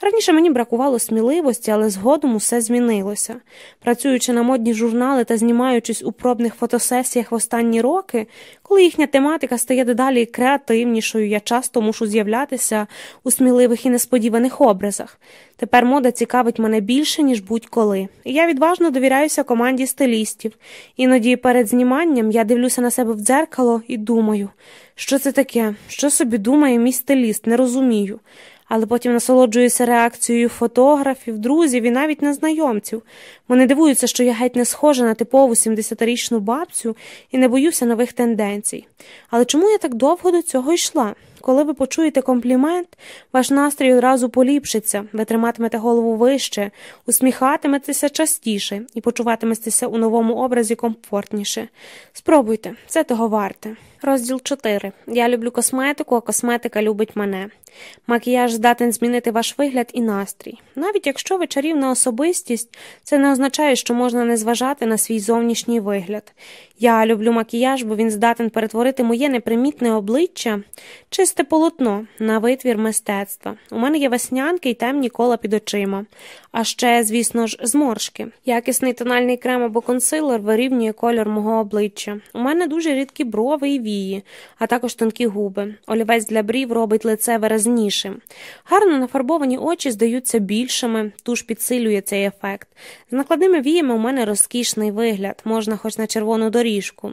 Раніше мені бракувало сміливості, але згодом усе змінилося. Працюючи на модні журнали та знімаючись у пробних фотосесіях в останні роки, коли їхня тематика стає дедалі креативнішою, я часто мушу з'являтися у сміливих і несподіваних образах. Тепер мода цікавить мене більше, ніж будь-коли. І я відважно довіряюся команді стилістів. Іноді перед зніманням я дивлюся на себе в дзеркало і думаю, що це таке, що собі думає мій стиліст, не розумію але потім насолоджуюся реакцією фотографів, друзів і навіть незнайомців. Вони дивуються, що я геть не схожа на типову 70-річну бабцю і не боюся нових тенденцій. Але чому я так довго до цього йшла? Коли ви почуєте комплімент, ваш настрій одразу поліпшиться, ви триматимете голову вище, усміхатиметеся частіше і почуватиметеся у новому образі комфортніше. Спробуйте, це того варте. Розділ 4. Я люблю косметику, а косметика любить мене. Макіяж здатен змінити ваш вигляд і настрій. Навіть якщо ви чарівна особистість, це не означає, що можна не зважати на свій зовнішній вигляд. Я люблю макіяж, бо він здатен перетворити моє непримітне обличчя, чисте полотно на витвір мистецтва. У мене є веснянки й темні кола під очима, а ще, звісно ж, зморшки. Якісний тональний крем або консилер вирівнює кольор мого обличчя. У мене дуже рідкі брови і вії, а також тонкі губи. Олівець для брів робить лице виразнішим. Гарно нафарбовані очі здаються більшими, туш підсилює цей ефект. З накладними віями у мене розкішний вигляд, можна хоч на червону доріжку.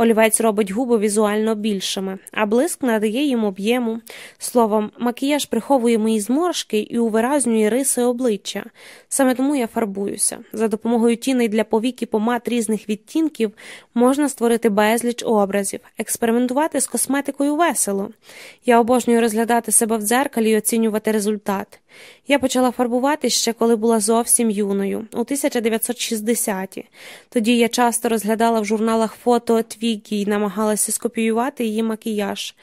Олівець робить губи візуально більшими, а блиск надає їм об'єму. Словом, макіяж приховує мої зморшки і увиразнює риси обличчя. Саме тому я фарбуюся. За допомогою тіней для повік і помад різних відтінків можна створити безліч образів, експериментувати з косметикою весело. Я обожнюю розглядати себе в дзеркалі і оцінювати результат. Я почала фарбувати ще коли була зовсім юною, у 1960-ті. Тоді я часто розглядала в журналах фото Твігі і намагалася скопіювати її макіяж.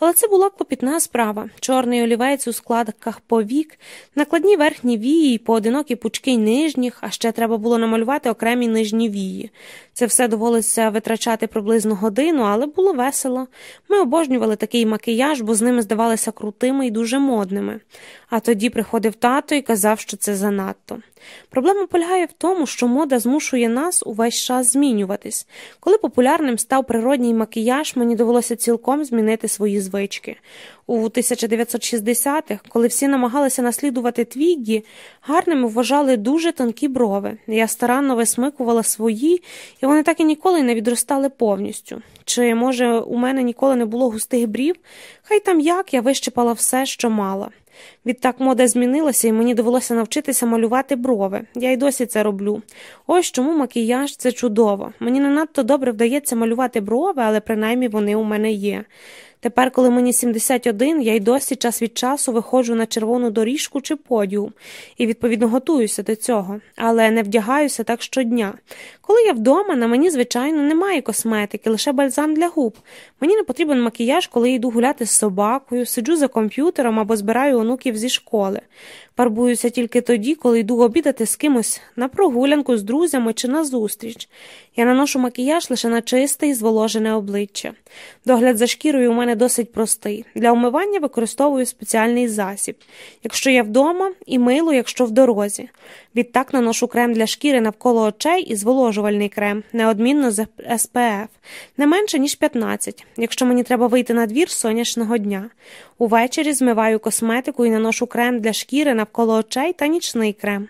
Але це була клопітна справа чорний олівець у складках повік, накладні верхні вії, поодинокі пучки нижніх, а ще треба було намалювати окремі нижні вії. Це все довелося витрачати приблизно годину, але було весело. Ми обожнювали такий макіяж, бо з ними здавалися крутими і дуже модними. А тоді приходив тато і казав, що це занадто. Проблема полягає в тому, що мода змушує нас увесь час змінюватись. Коли популярним став природній макіяж, мені довелося цілком змінити свої звички. У 1960-х, коли всі намагалися наслідувати твігі, гарними вважали дуже тонкі брови. Я старанно висмикувала свої, і вони так і ніколи не відростали повністю. Чи, може, у мене ніколи не було густих брів? Хай там як я вищипала все, що мала. Відтак мода змінилася, і мені довелося навчитися малювати брови. Я й досі це роблю. Ось чому макіяж це чудово. Мені не надто добре вдається малювати брови, але принаймні вони у мене є. Тепер, коли мені 71, я й досі час від часу виходжу на червону доріжку чи подіум і, відповідно, готуюся до цього, але не вдягаюся так щодня. Коли я вдома, на мені, звичайно, немає косметики, лише бальзам для губ. Мені не потрібен макіяж, коли йду гуляти з собакою, сиджу за комп'ютером або збираю онуків зі школи. Фарбуюся тільки тоді, коли йду обідати з кимось на прогулянку з друзями чи на зустріч. Я наношу макіяж лише на чисте і зволожене обличчя. Догляд за шкірою у мене досить простий. Для умивання використовую спеціальний засіб. Якщо я вдома, і мило, якщо в дорозі. Відтак наношу крем для шкіри навколо очей і зволожувальний крем, неодмінно з СПФ, не менше, ніж 15, якщо мені треба вийти на двір сонячного дня. Увечері змиваю косметику і наношу крем для шкіри навколо очей та нічний крем.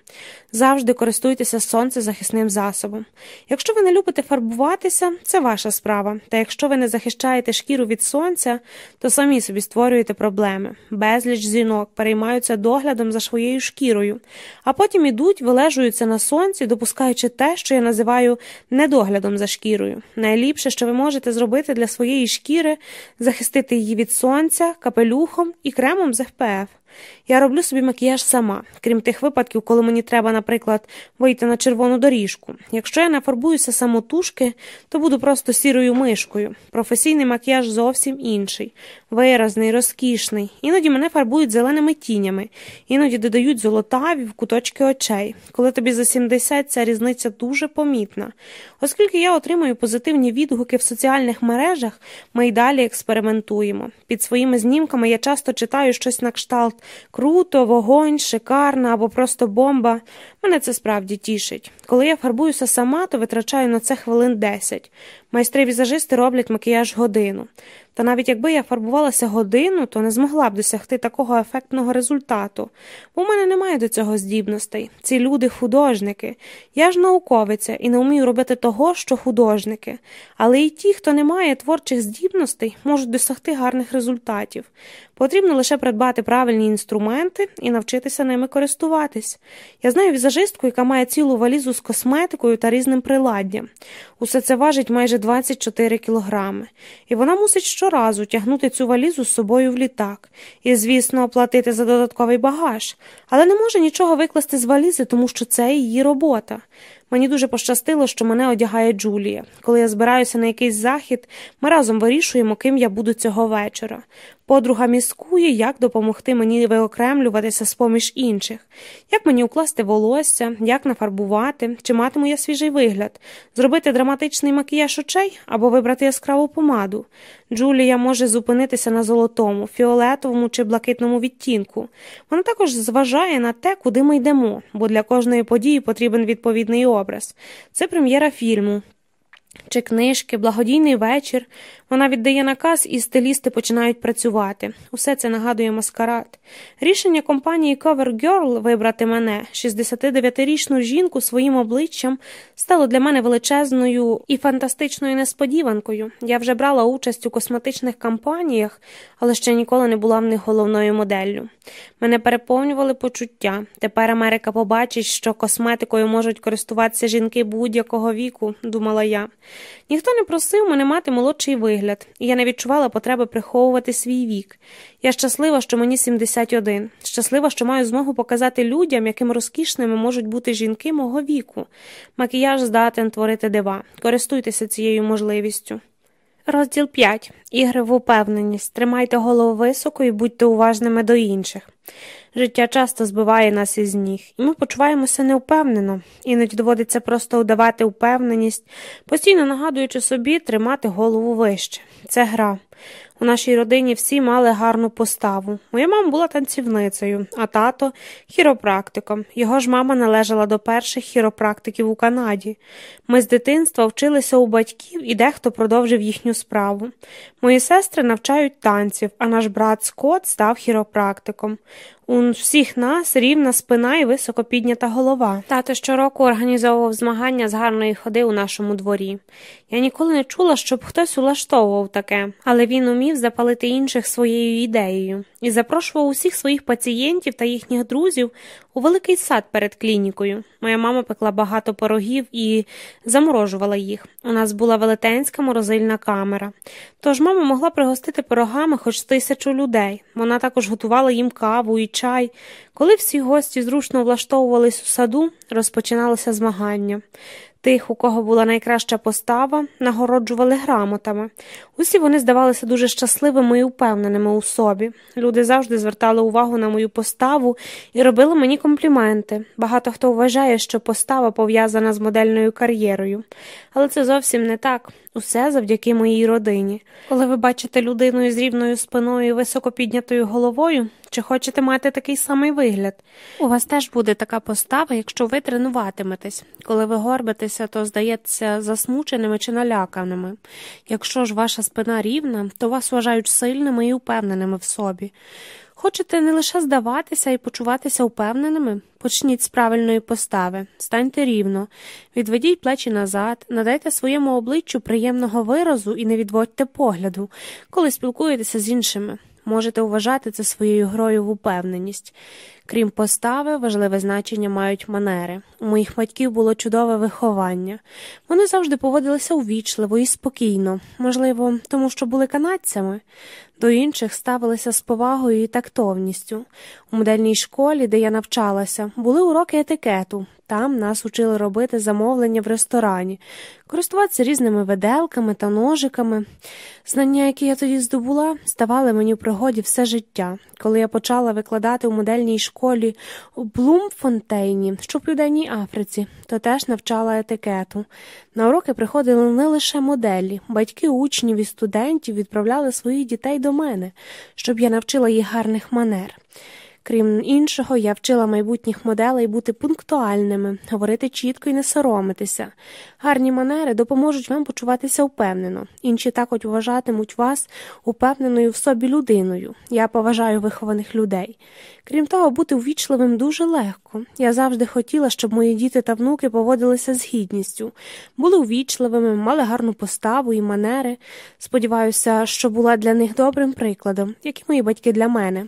Завжди користуйтеся сонцезахисним засобом. Якщо ви не любите фарбуватися, це ваша справа. Та якщо ви не захищаєте шкіру від сонця, то самі собі створюєте проблеми. Безліч жінок переймаються доглядом за своєю шкірою, а потім ідуть, вилежуються на сонці, допускаючи те, що я називаю недоглядом за шкірою. Найліпше, що ви можете зробити для своєї шкіри, захистити її від сонця, капелюхом і кремом з ФПФ. Я роблю собі макіяж сама, крім тих випадків, коли мені треба, наприклад, вийти на червону доріжку. Якщо я не фарбуюся самотужки, то буду просто сірою мишкою. Професійний макіяж зовсім інший, виразний, розкішний. Іноді мене фарбують зеленими тінями, іноді додають золотаві в куточки очей. Коли тобі за 70, ця різниця дуже помітна. Оскільки я отримую позитивні відгуки в соціальних мережах, ми й далі експериментуємо. Під своїми знімками я часто читаю щось на кшталт круто, вогонь, шикарна або просто бомба. Мене це справді тішить. Коли я фарбуюся сама, то витрачаю на це хвилин 10. Майстри візажисти роблять макіяж годину. Та навіть якби я фарбувалася годину, то не змогла б досягти такого ефектного результату, в мене немає до цього здібностей. Ці люди художники. Я ж науковиця і не вмію робити того, що художники. Але і ті, хто не має творчих здібностей, можуть досягти гарних результатів. Потрібно лише придбати правильні інструменти і навчитися ними користуватись. Я знаю візажистку, яка має цілу валізу з косметикою та різним приладдям. Усе це важить майже 24 кілограми, і вона мусить щоразу тягнути цю валізу з собою в літак і, звісно, оплатити за додатковий багаж, але не може нічого викласти з валізи, тому що це її робота. Мені дуже пощастило, що мене одягає Джулія. Коли я збираюся на якийсь захід, ми разом вирішуємо, ким я буду цього вечора. Подруга міскує, як допомогти мені виокремлюватися з поміж інших, як мені укласти волосся, як нафарбувати, чи матиму я свіжий вигляд, зробити драматичний макіяж очей або вибрати яскраву помаду. Джулія може зупинитися на золотому, фіолетовому чи блакитному відтінку. Вона також зважає на те, куди ми йдемо, бо для кожної події потрібен відповідний образ. Це прем'єра фільму. чи книжки, благодійний вечір. Вона віддає наказ, і стилісти починають працювати. Усе це нагадує маскарад. Рішення компанії Cover Girl вибрати мене, 69-річну жінку своїм обличчям, стало для мене величезною і фантастичною несподіванкою. Я вже брала участь у косметичних кампаніях, але ще ніколи не була в них головною моделлю. Мене переповнювали почуття. Тепер Америка побачить, що косметикою можуть користуватися жінки будь-якого віку, думала я. Ніхто не просив мене мати молодший вигляд, і я не відчувала потреби приховувати свій вік. Я щаслива, що мені 71. Щаслива, що маю змогу показати людям, яким розкішними можуть бути жінки мого віку. Макіяж здатен творити дива. Користуйтеся цією можливістю. Розділ 5. Ігри в упевненість. Тримайте голову високо і будьте уважними до інших. Життя часто збиває нас із ніг, і ми почуваємося неупевнено, іноді доводиться просто удавати впевненість, постійно нагадуючи собі тримати голову вище. Це гра. У нашій родині всі мали гарну поставу. Моя мама була танцівницею, а тато хіропрактиком. Його ж мама належала до перших хіропрактиків у Канаді. Ми з дитинства вчилися у батьків і дехто продовжив їхню справу. Мої сестри навчають танців, а наш брат Скотт став хіропрактиком. У всіх нас рівна спина і високо піднята голова. Тато щороку організовував змагання з гарної ходи у нашому дворі. Я ніколи не чула, щоб хтось улаштовував таке, але він умів запалити інших своєю ідеєю і запрошував усіх своїх пацієнтів та їхніх друзів у великий сад перед клінікою. Моя мама пекла багато порогів і заморожувала їх. У нас була велетенська морозильна камера. Тож мама могла пригостити пирогами хоч тисячу людей. Вона також готувала їм каву і чай. Коли всі гості зручно влаштовувались у саду, розпочиналося змагання. Тих, у кого була найкраща постава, нагороджували грамотами. Усі вони здавалися дуже щасливими і впевненими у собі. Люди завжди звертали увагу на мою поставу і робили мені компліменти. Багато хто вважає, що постава пов'язана з модельною кар'єрою, але це зовсім не так. Усе завдяки моїй родині. Коли ви бачите людину із рівною спиною і високо піднятою головою, чи хочете мати такий самий вигляд? У вас теж буде така постава, якщо ви тренуватиметесь. Коли ви горбитеся, то здається засмученими чи наляканими. Якщо ж ваша спина рівна, то вас вважають сильними і впевненими в собі. Хочете не лише здаватися і почуватися впевненими? Почніть з правильної постави, станьте рівно, відведіть плечі назад, надайте своєму обличчю приємного виразу і не відводьте погляду, коли спілкуєтеся з іншими. Можете вважати це своєю грою в упевненість. Крім постави, важливе значення мають манери. У моїх батьків було чудове виховання. Вони завжди поводилися увічливо і спокійно, можливо, тому що були канадцями. До інших ставилися з повагою і тактовністю. У модельній школі, де я навчалася, були уроки етикету. Там нас учили робити замовлення в ресторані, користуватися різними виделками та ножиками. Знання, які я тоді здобула, ставали мені в пригоді все життя. Коли я почала викладати у модельній школі у Блумфонтейні, що в Південній Африці, то теж навчала етикету. На уроки приходили не лише моделі, батьки учнів і студентів відправляли своїх дітей до мене, щоб я навчила їх гарних манер. Крім іншого, я вчила майбутніх моделей бути пунктуальними, говорити чітко і не соромитися. Гарні манери допоможуть вам почуватися впевнено. Інші також вважатимуть вас упевненою в собі людиною. Я поважаю вихованих людей. Крім того, бути увічливим дуже легко. Я завжди хотіла, щоб мої діти та внуки поводилися з гідністю, були увічливими, мали гарну поставу і манери. Сподіваюся, що була для них добрим прикладом, як і мої батьки для мене.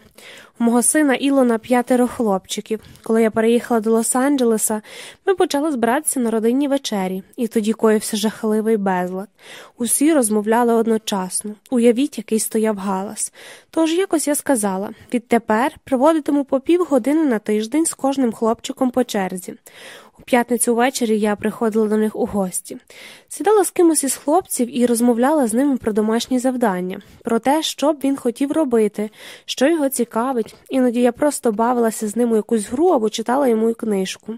Мого сина Ілона п'ятеро хлопчиків. Коли я переїхала до Лос-Анджелеса, ми почали збиратися на родинні вечері, і тоді коївся жахливий безлад. Усі розмовляли одночасно. Уявіть, який стояв галас. Тож якось я сказала відтепер проводитиму по півгодини на тиждень з кожним хлопчиком по черзі. П'ятницю ввечері я приходила до них у гості, сідала з кимось із хлопців і розмовляла з ними про домашні завдання, про те, що б він хотів робити, що його цікавить. Іноді я просто бавилася з ним у якусь гру або читала йому книжку.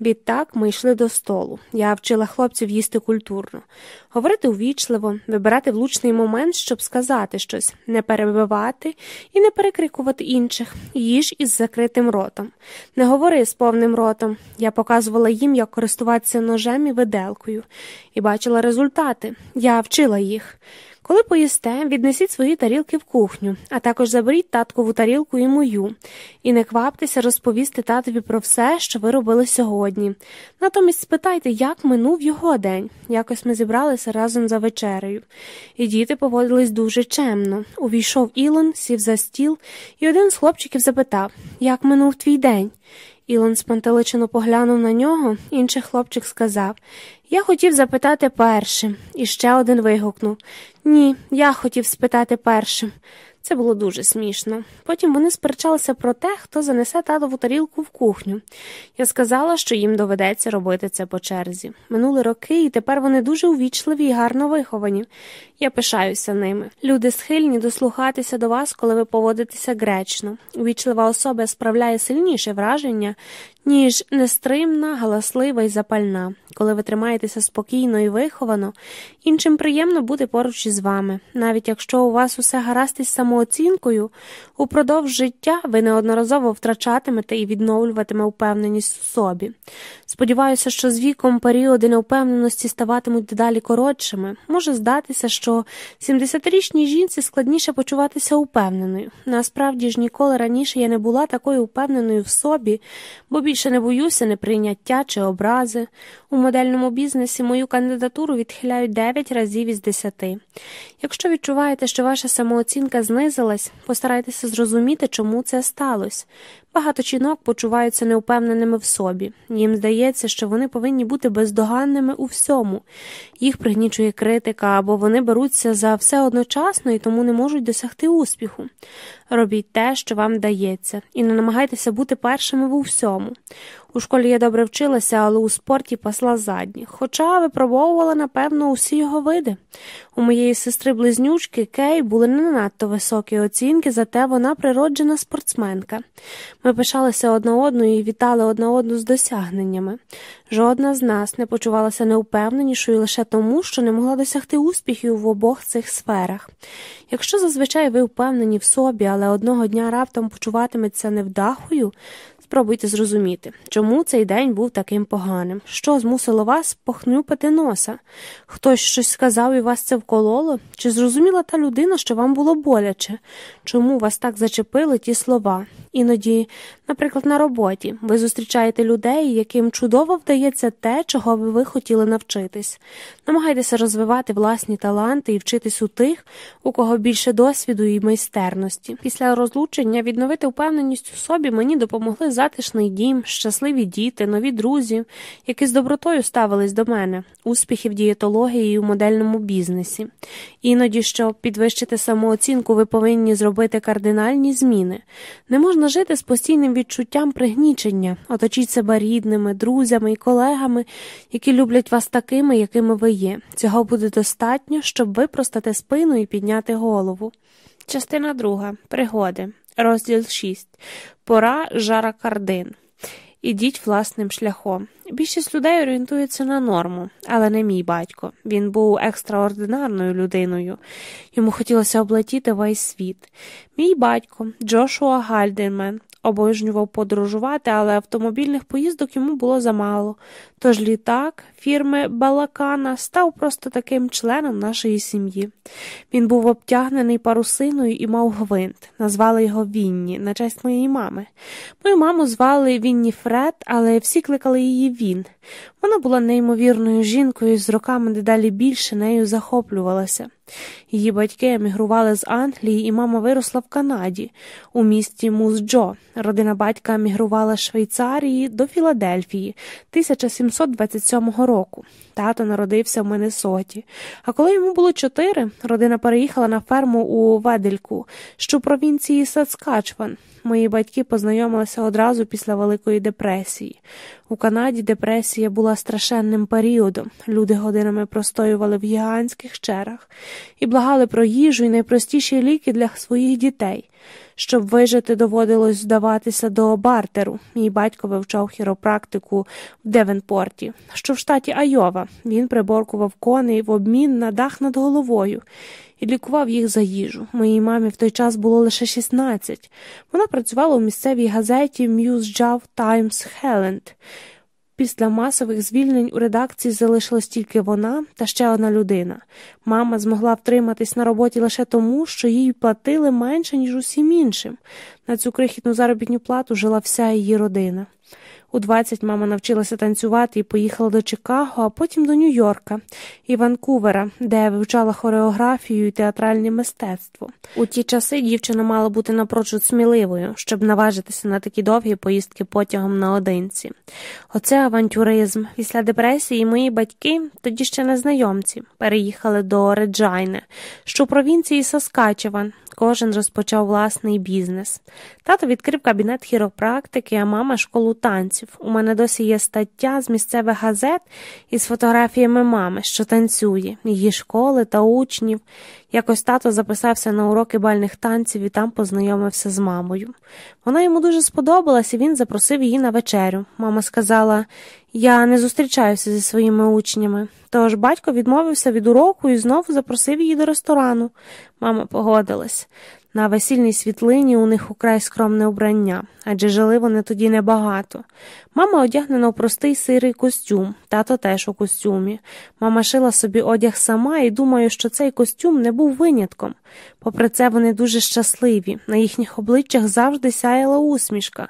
Відтак ми йшли до столу. Я вчила хлопців їсти культурно, говорити увічливо, вибирати влучний момент, щоб сказати щось, не перебивати і не перекрикувати інших, їж із закритим ротом. Не говори з повним ротом. Я показувала показувала їм, як користуватися ножем і виделкою, і бачила результати. Я вчила їх. Коли поїсте, віднесіть свої тарілки в кухню, а також заберіть таткову тарілку і мою, і не кваптеся розповісти татові про все, що ви робили сьогодні. Натомість спитайте, як минув його день. Якось ми зібралися разом за вечерею, і діти поводились дуже чемно. Увійшов Ілон, сів за стіл, і один з хлопчиків запитав, як минув твій день. Ілон спантеличено поглянув на нього, інший хлопчик сказав Я хотів запитати першим. І ще один вигукнув Ні, я хотів спитати першим. Це було дуже смішно. Потім вони сперечалися про те, хто занесе татову тарілку в кухню. Я сказала, що їм доведеться робити це по черзі. Минули роки, і тепер вони дуже увічливі і гарно виховані. Я пишаюся ними. Люди схильні дослухатися до вас, коли ви поводитеся гречно. Увічлива особа справляє сильніше враження, ніж нестримна, галаслива і запальна. Коли ви тримаєтеся спокійно і виховано, іншим приємно бути поруч із вами. Навіть якщо у вас усе гаразд із самооцінкою, упродовж життя ви неодноразово втрачатимете і відновлюватиме впевненість у собі. Сподіваюся, що з віком періоди неупевненості ставатимуть дедалі коротшими. Може здатися, що 70-річній жінці складніше почуватися упевненою. Насправді ж ніколи раніше я не була такою впевненою в собі, бо більше не боюся неприйняття чи образи. У модельному бізнесі мою кандидатуру відхиляють 9 разів із 10. Якщо відчуваєте, що ваша самооцінка знизилась, постарайтеся зрозуміти, чому це сталося. Багато жінок почуваються неупевненими в собі. Їм здається, що вони повинні бути бездоганними у всьому. Їх пригнічує критика, або вони беруться за все одночасно і тому не можуть досягти успіху. Робіть те, що вам дається, і не намагайтеся бути першими в всьому. У школі я добре вчилася, але у спорті пасла задні, хоча випробовувала, напевно, усі його види. У моєї сестри близнючки Кей були не надто високі оцінки, зате вона природжена спортсменка. Ми пишалися одна одною і вітали одна одну з досягненнями. Жодна з нас не почувалася неупевненішою лише тому, що не могла досягти успіхів в обох цих сферах. Якщо зазвичай ви впевнені в собі, але одного дня раптом почуватиметься невдахою, Спробуйте зрозуміти, чому цей день був таким поганим, що змусило вас похнюпити носа. Хтось щось сказав і вас це вкололо? Чи зрозуміла та людина, що вам було боляче? Чому вас так зачепили ті слова? Іноді, наприклад, на роботі ви зустрічаєте людей, яким чудово вдається те, чого би ви хотіли навчитись. Намагайтеся розвивати власні таланти і вчитись у тих, у кого більше досвіду і майстерності. Після розлучення відновити впевненість у собі мені допомогли затишний дім, щасливі діти, нові друзі, які з добротою ставились до мене, успіхи в дієтології і у модельному бізнесі. Іноді, щоб підвищити самооцінку, ви повинні зробити кардинальні зміни. Не можна жити з постійним відчуттям пригнічення, оточіть себе рідними, друзями і колегами, які люблять вас такими, якими ви є. Цього буде достатньо, щоб випростати спину і підняти голову. Частина друга. Пригоди. Розділ 6. Пора жара кардин. Ідіть власним шляхом. Більшість людей орієнтується на норму, але не мій батько. Він був екстраординарною людиною. Йому хотілося облетіти весь світ. Мій батько Джошуа Гальденмен обожнював подорожувати, але автомобільних поїздок йому було замало. Тож літак фірми Балакана став просто таким членом нашої сім'ї. Він був обтягнений парусиною і мав гвинт. Назвали його Вінні на честь моєї мами. Мою маму звали Вінні Фред, але всі кликали її Він. Вона була неймовірною жінкою з роками дедалі більше нею захоплювалася. Її батьки емігрували з Англії, і мама виросла в Канаді, у місті Музджо. Родина батька емігрувала з Швейцарії до Філадельфії 1727 року. Тато народився в Миннесоті. А коли йому було чотири, родина переїхала на ферму у Ведельку, що в провінції Сацкачван. Мої батьки познайомилися одразу після Великої депресії. У Канаді депресія була страшенним періодом. Люди годинами простоювали в гігантських черах і благали про їжу і найпростіші ліки для своїх дітей. Щоб вижити, доводилось здаватися до бартеру. Мій батько вивчав хіропрактику в Девенпорті, що в штаті Айова. Він приборкував коней в обмін на дах над головою і лікував їх за їжу. Моїй мамі в той час було лише 16. Вона працювала у місцевій газеті М'юз Джав Таймс Хеленд. Після масових звільнень у редакції залишилась тільки вона та ще одна людина. Мама змогла втриматись на роботі лише тому, що їй платили менше, ніж усім іншим. На цю крихітну заробітну плату жила вся її родина. У 20 мама навчилася танцювати і поїхала до Чикаго, а потім до Нью-Йорка і Ванкувера, де вивчала хореографію і театральне мистецтво. У ті часи дівчина мала бути напрочуд сміливою, щоб наважитися на такі довгі поїздки потягом наодинці. Оце авантюризм. Після депресії мої батьки, тоді ще незнайомці, переїхали до Реджайне, що у провінції Саскачеван. Кожен розпочав власний бізнес. Тато відкрив кабінет хіропрактики, а мама школу танців. У мене досі є стаття з місцевих газет із фотографіями мами, що танцює, її школи та учнів. Якось тато записався на уроки бальних танців і там познайомився з мамою. Вона йому дуже сподобалась, і він запросив її на вечерю. Мама сказала: Я не зустрічаюся зі своїми учнями. Тож батько відмовився від уроку і знову запросив її до ресторану. Мама погодилась. На весільній світлині у них украй скромне убрання, адже жили вони тоді небагато. Мама одягнена у простий сирий костюм, тато теж у костюмі. Мама шила собі одяг сама і думаю, що цей костюм не був винятком. Попри це, вони дуже щасливі, на їхніх обличчях завжди сяяла усмішка.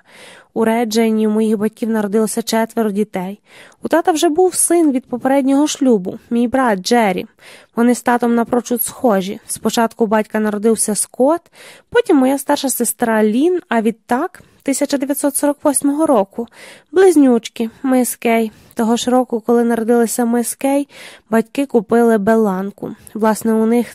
У Реджені у моїх батьків народилося четверо дітей. У тата вже був син від попереднього шлюбу, мій брат Джері. Вони з татом напрочуд схожі. Спочатку у батька народився Скот, потім моя старша сестра Лін, а відтак 1948 року близнючки, ми з Кей. Того ж року, коли народилися ми з Кей, батьки купили Беланку. Власне, у них